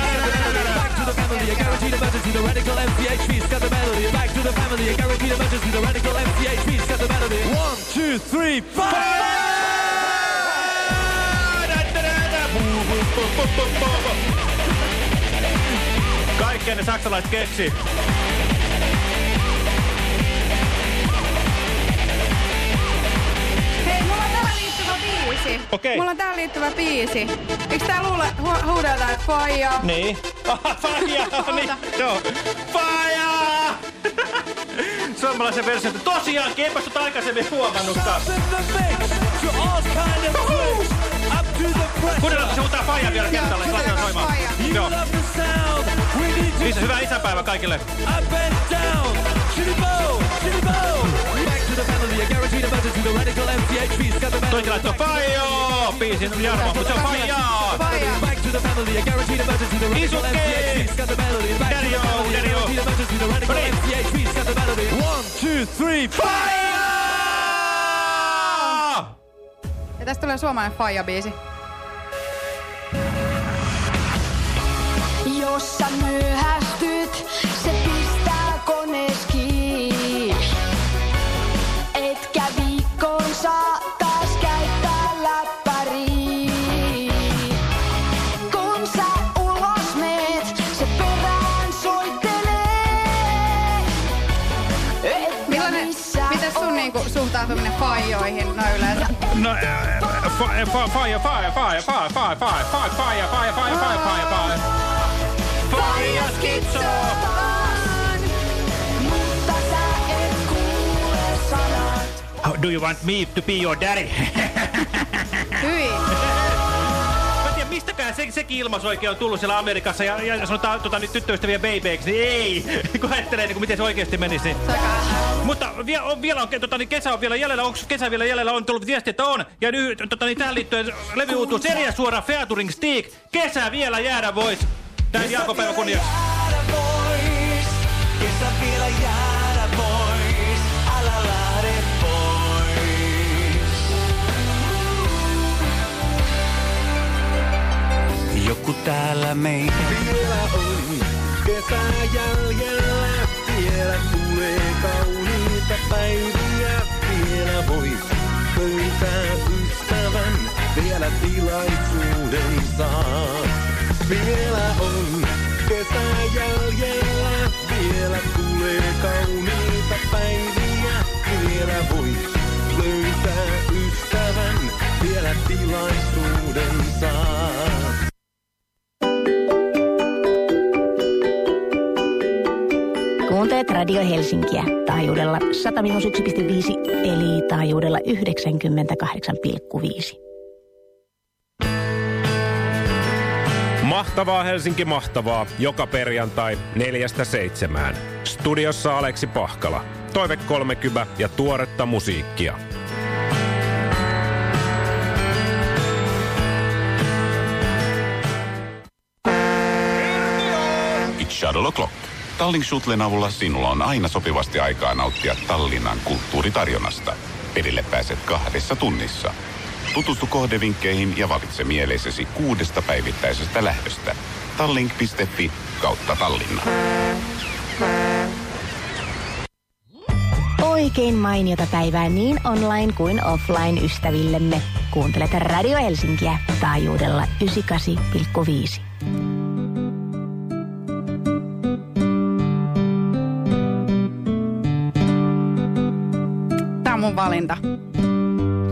Back to the family, I guarantee the budget to the radical MCHP. Got the melody. Back to the family, I guarantee the budget to the radical MCHP. Got the melody. One, two, three, Kaikkea ne saksalaiset keksi. Biisi. Okei. Mulla on tähän liittyvä biisi. Eikö tää luule hu- huudeta, että faija? Niin. Faija! niin, joo. Faija! Suomalaisen version. Tosiaankin, enpä sut aikaisemmin huomannutkaan. Kuunnellaan, se huutaa Faija vielä kertalle, jos laitetaan soimaan. Joo. Isä, hyvää isänpäivää kaikille. Toikin laittoi Faija! Biisin Jarmo, mutta se on Faija! Isuke! Dario, Dario! One, two, three, Faija! Ja tästä tulee suomalainen faija-biisi. Jos sä faijoihin no yleensä? No, fire, fire, fire, fire, fire, fire, fire, fire, fire, fire, fire, fire, fire, fire, fire. Fire skitso! Mutta sä et kuule sanat. Do you want me to be your daddy? Hyi. Mistäkään se, sekin ilmaisu oikein on tullut siellä Amerikassa ja, ja sanotaan tota, nyt tyttöystäviä babyiksi, niin ei, kun ajattelee, niin kuin, miten se oikeasti menisi. Niin. Mutta vie, on, vielä on, tota, niin kesä on vielä jäljellä, onko kesä vielä jäljellä, on tullut viesti, että on. Ja nyt tota, niin tähän liittyen levyuutuu Seria suora Featuring Stick, kesä vielä jäädä vois. Näin Jaakopäivä kunniaksi. Kesä vielä jäädä Joku täällä meitä Vielä on kesä jäljellä, vielä tulee kauniita päiviä. Vielä voit löytää ystävän, vielä tilaisuuden saat. Vielä on kesä jäljellä, vielä tulee kauniita päiviä. Vielä voit löytää ystävän, vielä tilaisuuden saat. Kuuntelet Radio Helsinkiä taajuudella 101,5 eli taajuudella 98,5. Mahtavaa Helsinki, mahtavaa. Joka perjantai neljästä seitsemään. Studiossa Aleksi Pahkala. Toive 30 ja tuoretta musiikkia. It's Shuttle O'Clock. Tallink Shuttlen avulla sinulla on aina sopivasti aikaa nauttia Tallinnan kulttuuritarjonnasta. Perille pääset kahdessa tunnissa. Tutustu kohdevinkkeihin ja valitse mieleisesi kuudesta päivittäisestä lähdöstä. Tallink.fi kautta Tallinna. Oikein mainiota päivää niin online kuin offline ystävillemme. Kuuntelet Radio Helsinkiä taajuudella 98,5. Valinta.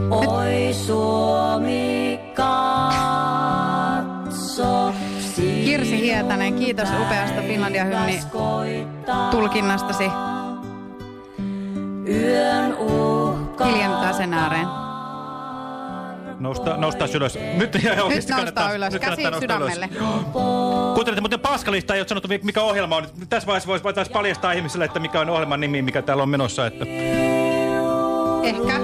Oi Suomi katso. Kirsi Hietanen, kiitos upeasta Finlandia hymni tulkinnastasi. Yön uhka. Hiljentää sen ääreen. Nousta, noustaa ylös. Nyt, ja Nyt oikeasti noustaa kannattaa- ylös, nyt käsi nousta sydämelle. Kuuntelette, mutta Paskalista ei ole sanottu, mikä ohjelma on. Tässä vaiheessa voisi paljastaa ihmisille, että mikä on ohjelman nimi, mikä täällä on menossa. Että... Ehkä.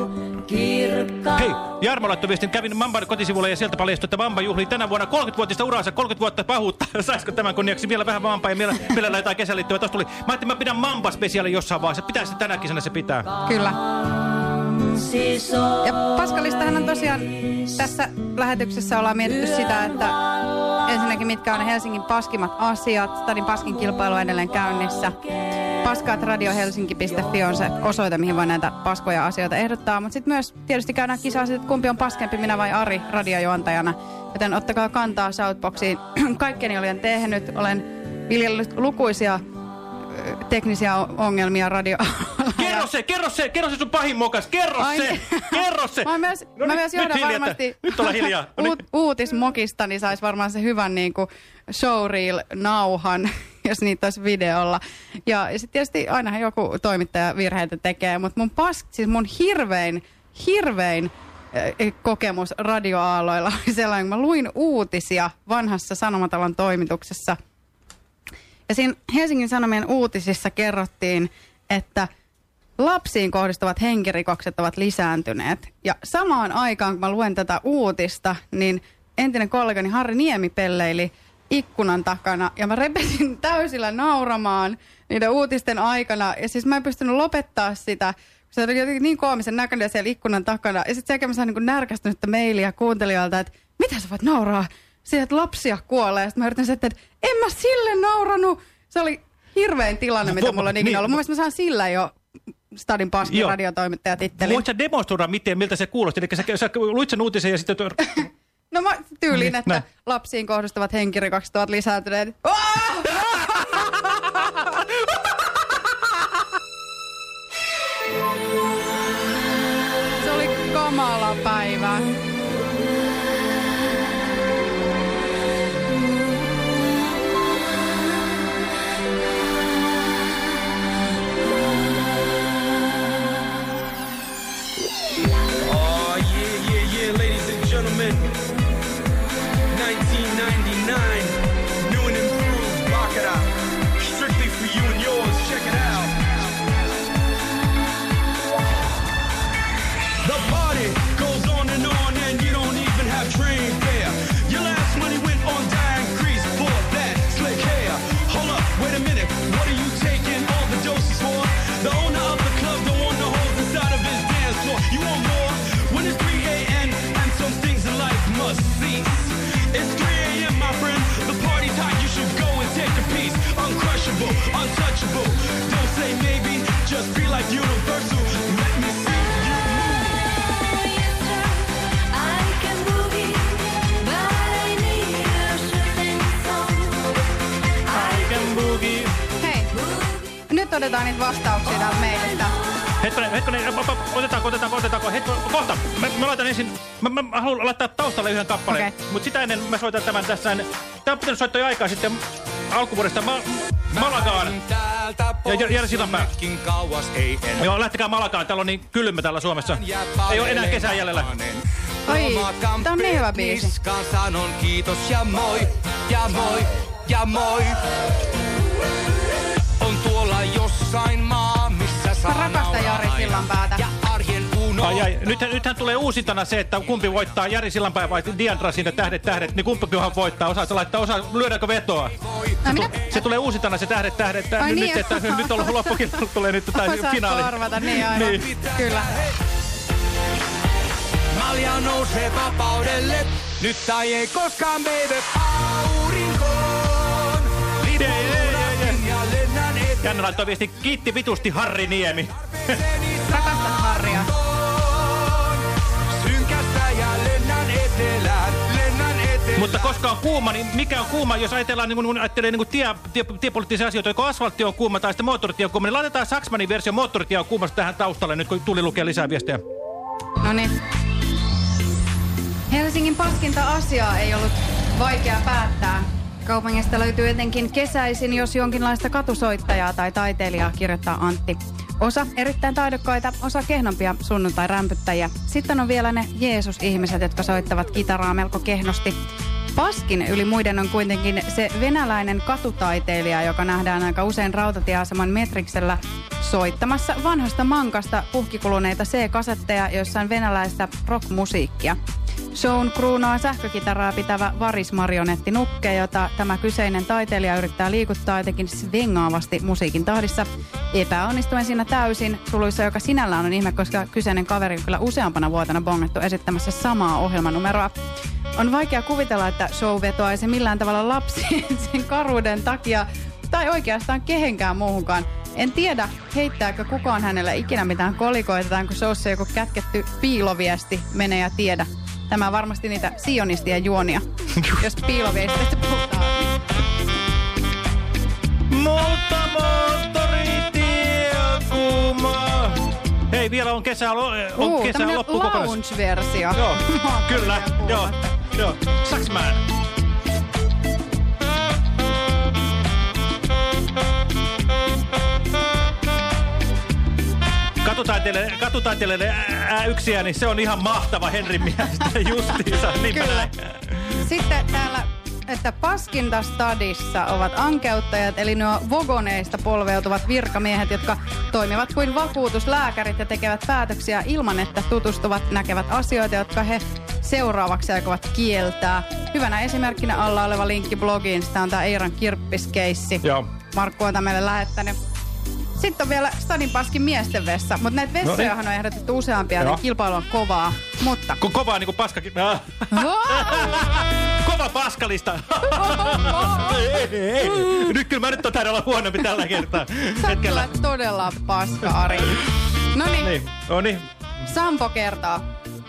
Hei, Jarmo laittoi viestin, kävin Mamban kotisivulle ja sieltä paljastui, että Mamba juhlii tänä vuonna 30-vuotista uraansa, 30 vuotta pahuutta. Saisiko tämän kunniaksi vielä vähän Mambaa ja vielä, vielä jotain kesäliittyä. Tuossa tuli, mä ajattelin, että mä pidän Mamba-spesiaali jossain vaiheessa. Pitäisi tänä kesänä se pitää. Kyllä. Ja Paskalistahan on tosiaan tässä lähetyksessä ollaan mietitty sitä, että ensinnäkin mitkä on Helsingin paskimmat asiat. Stadin paskin kilpailu on edelleen käynnissä. Paskaat radiohelsinki.fi on se osoite, mihin voi näitä paskoja asioita ehdottaa. Mutta sitten myös tietysti käydään kisaa siitä, että kumpi on paskempi, minä vai Ari radiojuontajana. Joten ottakaa kantaa Shoutboxiin. Kaikkeni olen tehnyt. Olen viljellyt lukuisia teknisiä ongelmia radio Kerro se, kerro se, kerro se sun pahin mokas, kerro Ai se, niin. kerro se. Mä myös, No mä nyt- myös nyt johdan hiljaa, varmasti Nyt hiljaa. No uut, uutismokista, niin saisi varmaan se hyvän niin kuin showreel-nauhan, jos niitä olisi videolla. Ja, ja sitten tietysti ainahan joku toimittaja virheitä tekee, mutta mun pask, siis mun hirvein, hirvein eh, kokemus radioaaloilla oli sellainen, kun mä luin uutisia vanhassa Sanomatalon toimituksessa. Ja siinä Helsingin Sanomien uutisissa kerrottiin, että lapsiin kohdistuvat henkirikokset ovat lisääntyneet. Ja samaan aikaan, kun mä luen tätä uutista, niin entinen kollegani Harri Niemi pelleili ikkunan takana. Ja mä repesin täysillä nauramaan niiden uutisten aikana. Ja siis mä en pystynyt lopettaa sitä. Se oli jotenkin niin koomisen näköinen siellä ikkunan takana. Ja sitten sen mä sain niin närkästynyttä mailia kuuntelijoilta, että mitä sä voit nauraa? Siitä, että lapsia kuolee. Sitten mä yritin että en mä sille nauranut. Se oli hirvein tilanne, mitä Vo- mulla on ikinä niin. ollut. Mun mielestä mä saan sillä jo Stadin paskin Joo. radiotoimittaja tittelin. Voit sä demonstroida, miten, miltä se kuulosti? Eli sä, sä luit sen uutisen ja sitten... No mä tyyliin, niin, että Näin. lapsiin kohdistuvat henkirikokset ovat lisääntyneet. Se oli kamala päivä. Hetkonen, op, otetaanko, otetaanko, otetaanko, hetko, kohta. Mä, mä laitan ensin, mä, mä, mä haluan laittaa taustalle yhden kappaleen, okay. mutta sitä ennen mä soitan tämän tässä. Tää on pitänyt soittaa jo aikaa sitten alkuvuodesta Ma Malagaan. Ja Jär- Jari Sillanpää. kauas ei enää. Joo, lähtekää Malagaan, täällä on niin kylmä täällä Suomessa. Ei ole enää kesää jäljellä. Oi, tää on niin hyvä biisi. Niskaan sanon kiitos ja moi, ja moi, ja moi. On tuolla jossain maa, missä saa Rakastan Jari Sillanpäätä. Ja arjen uno. Ai, ai. Nythän, nythän tulee uusintana se, että kumpi voittaa, Jari Sillanpää vai Diandrasin ja Tähdet Tähdet, niin kumpikinhan voittaa. Osaa se laittaa, osaa, lyödäänkö vetoa? Se, tu, se tulee uusintana se Tähdet Tähdet. Ai nyt, niin, että, nyt on loppukin, tulee nyt tämä Osaatko finaali. arvata, niin aina. Niin. Kyllä. Malja nousee vapaudelle, nyt tai ei koskaan baby aurinkoon. Lippuunakin ja lennän eteen. Janne laittoi viesti, kiitti vitusti Harri Niemi. Rakastan Harria. Mutta koska on kuuma, niin mikä on kuuma, jos ajatellaan niin kuin, ajattelee niin kuin tie, tie, tiepoliittisia asioita, joko asfaltti on kuuma tai sitten moottoritie on kuuma, niin laitetaan Saksmanin versio moottoritie on kuumasta tähän taustalle, nyt kun tuli lukea lisää viestejä. No niin. Helsingin paskinta asiaa ei ollut vaikea päättää. Kaupungista löytyy etenkin kesäisin, jos jonkinlaista katusoittajaa tai taiteilijaa, kirjoittaa Antti. Osa erittäin taidokkaita, osa kehnompia sunnuntai-rämpyttäjiä. Sitten on vielä ne Jeesus-ihmiset, jotka soittavat kitaraa melko kehnosti. Paskin yli muiden on kuitenkin se venäläinen katutaiteilija, joka nähdään aika usein rautatieaseman Metriksellä soittamassa vanhasta mankasta puhkikuluneita C-kasetteja, joissa on venäläistä rockmusiikkia. Shown kruunaa sähkökitaraa pitävä varismarionetti Nukke, jota tämä kyseinen taiteilija yrittää liikuttaa jotenkin svengaavasti musiikin tahdissa. Epäonnistuen siinä täysin, suluissa joka sinällään on ihme, koska kyseinen kaveri on kyllä useampana vuotena bongettu esittämässä samaa ohjelmanumeroa. On vaikea kuvitella, että show vetoaisi millään tavalla lapsiin sen karuuden takia tai oikeastaan kehenkään muuhunkaan. En tiedä, heittääkö kukaan hänelle ikinä mitään kolikoita onko showssa joku kätketty piiloviesti, mene ja tiedä. Tämä on varmasti niitä sionistien juonia, jos piiloviestistä puhutaan. Mutta moottoritie. Hei, vielä on kesä, lo- on Uu, kesä loppu lounge-versio. Joo, kyllä, joo, joo. Saxman. Katutaiteilijalle ää, yksiä, niin se on ihan mahtava Henrin mielestä justiinsa. Niinpä Kyllä. näin. Sitten täällä, että paskinta stadissa ovat ankeuttajat, eli nuo vogoneista polveutuvat virkamiehet, jotka toimivat kuin vakuutuslääkärit ja tekevät päätöksiä ilman, että tutustuvat, näkevät asioita, jotka he seuraavaksi aikovat kieltää. Hyvänä esimerkkinä alla oleva linkki blogiin, sitä on tämä Eiran kirppiskeissi. Joo. Markku on tämän meille lähettänyt. Sitten on vielä Stadin paskin miesten vessa, mutta näitä No niin. vessojahan on ehdotettu useampia, Joo. joten kilpailu on kovaa. Mutta Ko kovaa niinku paskakin. Ah. Kova paskalista. ei, ei. Nyt kyllä mä nyt on olla huonompi tällä kertaa. Sä todella paska, Ari. No niin, Niin, no niin. Sampo kertoo.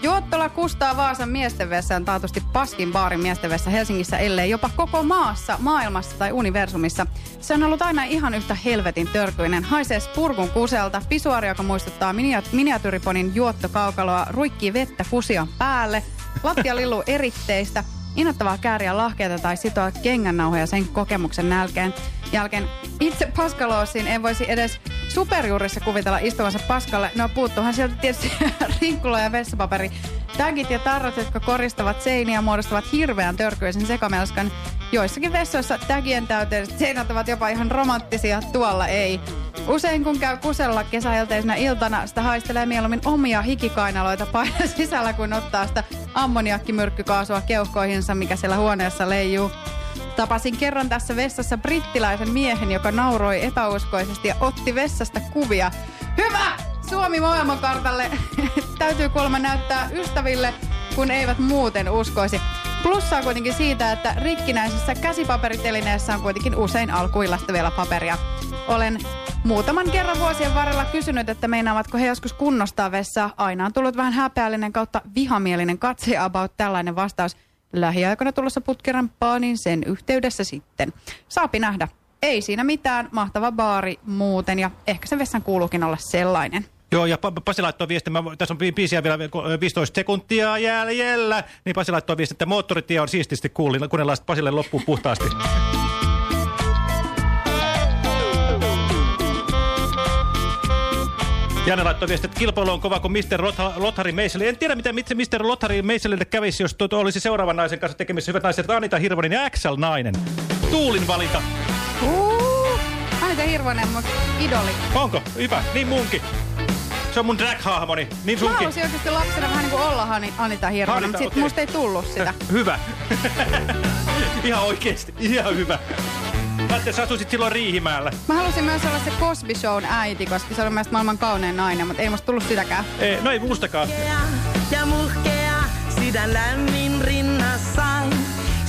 Juottola Kustaa Vaasan miesten vessa on taatusti paskin baarin miesten vessa Helsingissä, ellei jopa koko maassa, maailmassa tai universumissa. Se on ollut aina ihan yhtä helvetin törkyinen. Haisee spurkun kuselta, pisuari, joka muistuttaa minia- miniatyriponin juottokaukaloa, ruikkii vettä kusion päälle, lattia lilluu eritteistä, innoittavaa kääriä lahkeita tai sitoa kengännauhoja sen kokemuksen nälkeen. Jälkeen itse paskaloosiin en voisi edes superjuurissa kuvitella istuvansa paskalle. No puuttuuhan sieltä tietysti rinkkula ja vessapaperi. Tagit ja tarrat, jotka koristavat seiniä, muodostavat hirveän törkyisen sekamelskan. Joissakin vessoissa tagien täyteiset seinät ovat jopa ihan romanttisia, tuolla ei. Usein kun käy kusella kesäilteisenä iltana, sitä haistelee mieluummin omia hikikainaloita painan sisällä, kun ottaa sitä ammoniakkimyrkkykaasua keuhkoihinsa, mikä siellä huoneessa leijuu. Tapasin kerran tässä vessassa brittiläisen miehen, joka nauroi epäuskoisesti ja otti vessasta kuvia. Hyvä! Suomi maailmankartalle täytyy kuulemma näyttää ystäville, kun eivät muuten uskoisi. Plussaa kuitenkin siitä, että rikkinäisessä käsipaperitelineessä on kuitenkin usein alkuillasta vielä paperia. Olen muutaman kerran vuosien varrella kysynyt, että meinaavatko he joskus kunnostaa vessaa. Aina on tullut vähän häpeällinen kautta vihamielinen katse about tällainen vastaus. Lähiaikoina tulossa putkerampaa, niin sen yhteydessä sitten. Saapi nähdä. Ei siinä mitään, mahtava baari muuten ja ehkä sen vessan kuuluukin olla sellainen. Joo, ja Pa- Pasi laittoi viestin, mä, tässä on bi- biisiä vielä ko- 15 sekuntia jäljellä, niin Pasi laittoi viestin, että moottoritie on siististi kuunnellaan Pasille loppuun puhtaasti. Janne laittoi viestin, että kilpailu on kova kuin Mr. Lotha- Lothari Meiseli. En tiedä, miten miten Mr. Lothari Meiselille kävisi, jos tuota olisi seuraavan naisen kanssa tekemisissä. Hyvät naiset, Anita Hirvonen ja XL Nainen. Tuulin valinta. Uh, Anita Hirvonen, mun idoli. Onko? Hyvä. Niin munkin. Se on mun drag-hahmoni. Niin Mä sunkin. halusin oikeasti lapsena vähän niin kuin olla Hani- Anita Hirvonen, Anita, mutta sit okei. musta ei tullut sitä. Hyvä. ihan oikeesti. Ihan hyvä. Ajattelin, sä asuisit silloin Riihimäellä. Mä halusin myös olla se Cosby Shown äiti, koska se oli mielestäni maailman kaunein nainen, mutta ei musta tullut sitäkään. Ei, no ei mustakaan. ja muhkea, sydän lämmin rinnassain.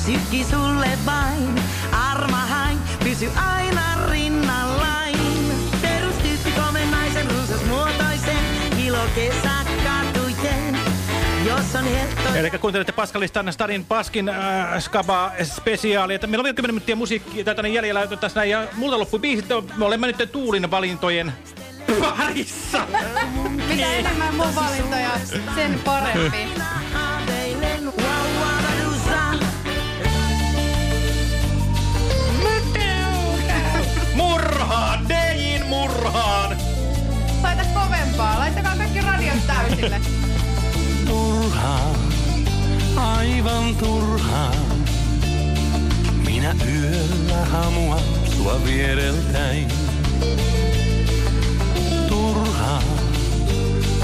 Sykki sulle vain, armahain, pysy aina rinnallain. Perustyyppi komennaisen runsasmuotoisen, ilo kesäkatujen. Eli kuuntelette Paskalistan Stadin Paskin äh, Skaba spesiaali. Että meillä on vielä 10 minuuttia musiikkia tai tänne jäljellä tässä näin. Ja multa loppui biisit. Me olemme nyt Tuulin valintojen parissa. Mitä enemmän mun valintoja, sen parempi. Murhaan! Dein murhaan! Laita kovempaa, laittakaa kaikki radiot täysille. Turhaan, aivan turhaan. Minä yöllä hamuan sua viereltäin. Turhaan,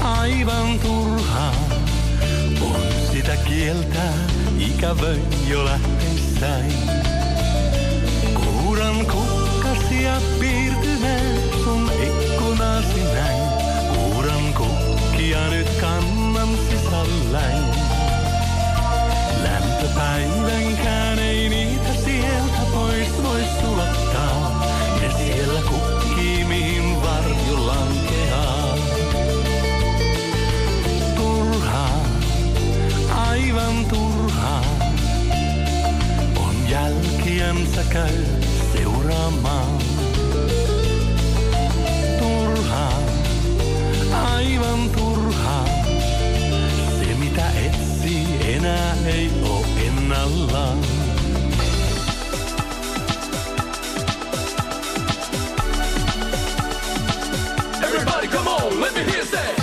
aivan turhaan. On sitä kieltää ikävöin jo lähteissäin. Kuuran kukkasia piirtyneen sun ikkunasi näin. Kuuran kukkia nyt kannan sisälläin. Lämpöpäivänkään ei niitä sieltä pois voi sulattaa. Ne siellä kukkii mihin varjo lankeaa. Turhaa, aivan turhaa. On jälkiänsä käy seuraamaan. Turhaa, aivan turhaa. Oo ennallaan. Everybody come on, let me hear you say.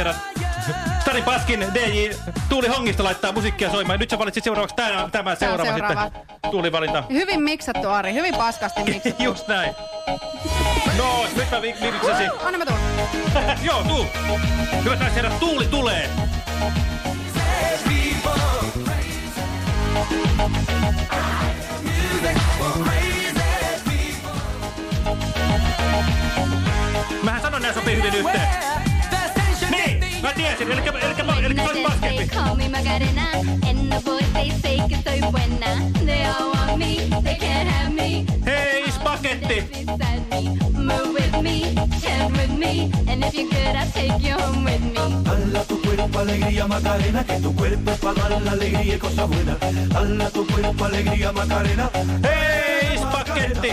Herrat. Stadin Paskin DJ Tuuli Hongista laittaa musiikkia soimaan. Nyt sä valitsit seuraavaksi tämän, tämän seuraava, seuraava. sitten. Tuuli valinta. Hyvin miksattu Ari, hyvin paskasti miksattu. Just näin. No, nyt mä vi- virksasin. Anna mä tuun. Joo, tuu. Hyvät naiset ja herrat, Tuuli tulee. Mähän sanoin, nää sopii hyvin yhteen. Tiesin. Elikkä se oli paskempi. Call me Macarena, and the boys they say que soy buena. They all want me, they can't have me. Hei, spagetti! Move with me, chant with me, and if you're good, I'll take you home with me. Dala tu cuerpo alegría Macarena, que tu cuerpo es para dar la alegría y cosas buenas. Dala tu cuerpo alegría Macarena. Hey, spagetti!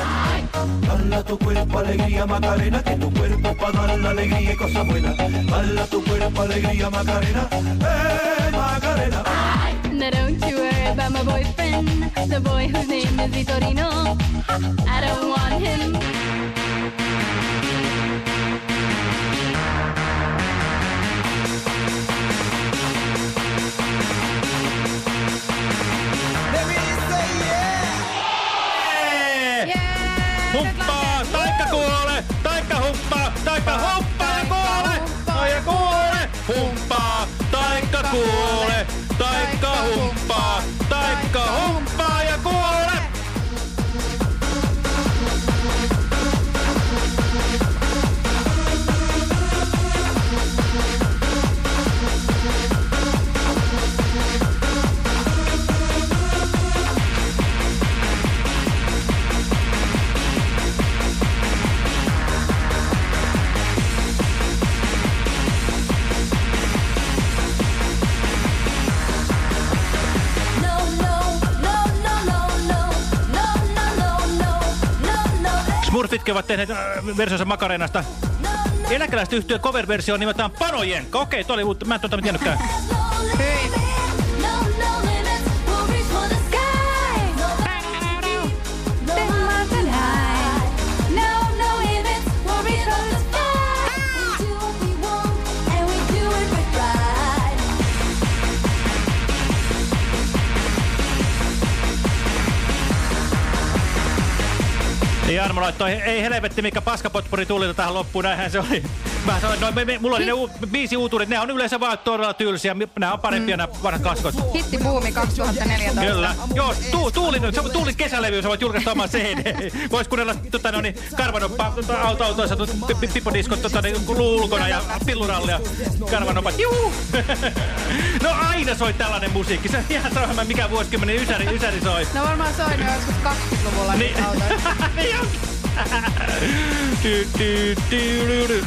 Dala tu cuerpo alegría Macarena, que tu cuerpo para dar la alegría y cosas buenas. Dala tu cuerpo alegría Macarena. Eh, Macarena. Now don't you worry about my boyfriend, the boy whose name is Vitorino. I don't want him. Smurfitkin ovat tehneet äh, versionsa Makareenasta. Eläkeläiset yhtyä cover-versio nimeltään Panojenka. Okei, toi oli uutta. Mä en tuota tiennytkään. Jarmo laittoi, ei helvetti, mikä paskapotpuri tuli tähän loppuun, näinhän se oli. Mä sanoin, no, me, me, mulla oli ne u, biisi uutuudet, ne on yleensä vaan todella tylsiä, nämä on parempia mm. nämä vanhat kaskot. Hittibuumi 2014. Kyllä. Joo, tu, tuuli, se on tuuli kesälevy, sä voit julkaista oman CD. Vois kuunnella tota, no, niin, karvanoppa tota, auto autoissa, pipodiskot tota, niin, ulkona ja pillurallia. Karvanopat, juu! no aina soi tällainen musiikki. Se on ihan sama, mikä vuosikymmenen ysäri, ysäri soi. No varmaan soin jo joskus 20-luvulla Niin. autoissa. Ly.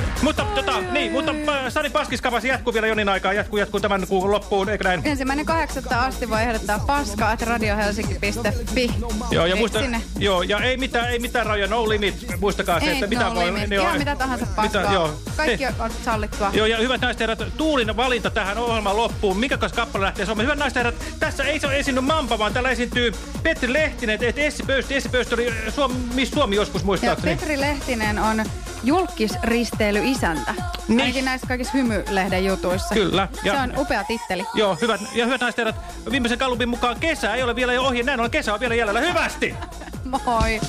Mutta tota, niin, mutta äh, Sani Paskiskavasi jatkuu vielä jonin aikaa, jatkuu, jatkuu tämän kuun loppuun, eikö näin? Ensimmäinen kahdeksatta asti voi ehdottaa paskaa, että radiohelsinki.fi. Joo, ja muista, sinne. joo, ja ei mitään, ei mitään rajoja, no limit, muistakaa se, Ei, että mitä no voi... limit. Ihan mitä tahansa paskaa. Mitä, joo. Kaikki on sallittua. Joo, ja hyvät naiset ja herrat, Tuulin valinta tähän ohjelman loppuun. Mikä kanssa kappale lähtee Suomeen? Hyvät naiset ja herrat, tässä ei se ole esiinny Mampa, vaan täällä esiintyy Petri Lehtinen, että Essi Pöysti. Essi Pöysti oli Suomi, Suomi joskus Ja muistaakseni. Petri Lehtinen on julkisristeily-isäntä. Niin. Ainakin näissä kaikissa hymylehden jutuissa. Kyllä. Ja- Se on upea titteli. Joo, hyvät, ja hyvät naiset herrat, viimeisen kallupin mukaan kesä ei ole vielä jo ohi. Näin on, kesä on vielä jäljellä. Hyvästi! Moi!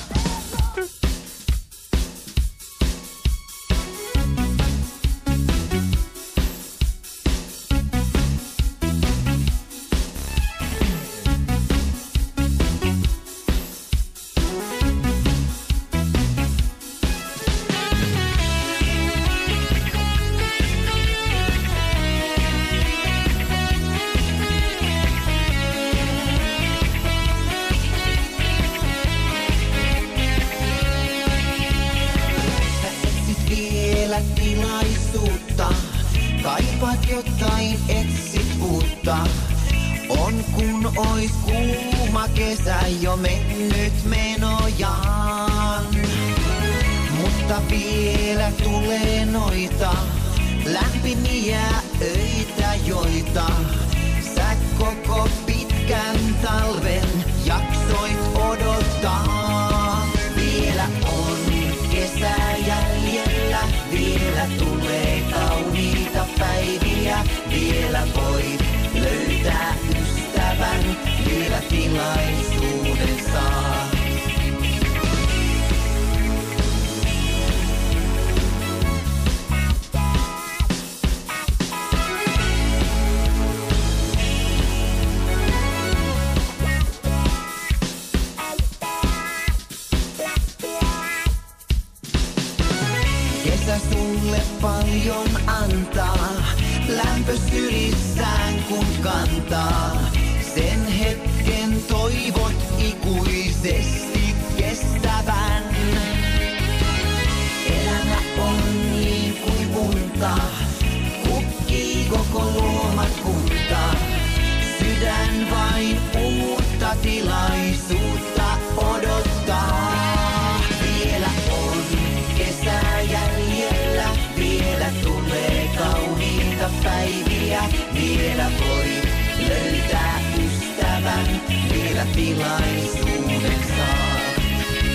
Saa.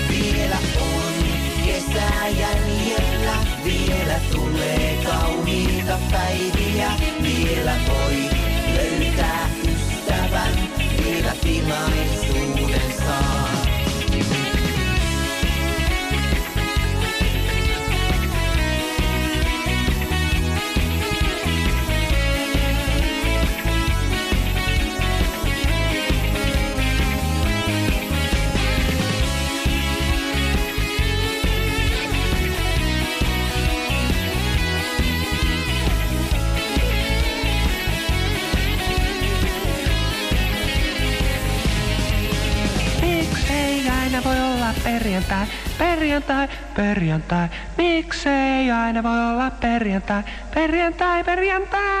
Vielä on kesä jäljellä, vielä tulee kauniita päiviä. Perjantai, perjantai, perjantai? Miksei aina voi olla perjantai, perjantai, perjantai?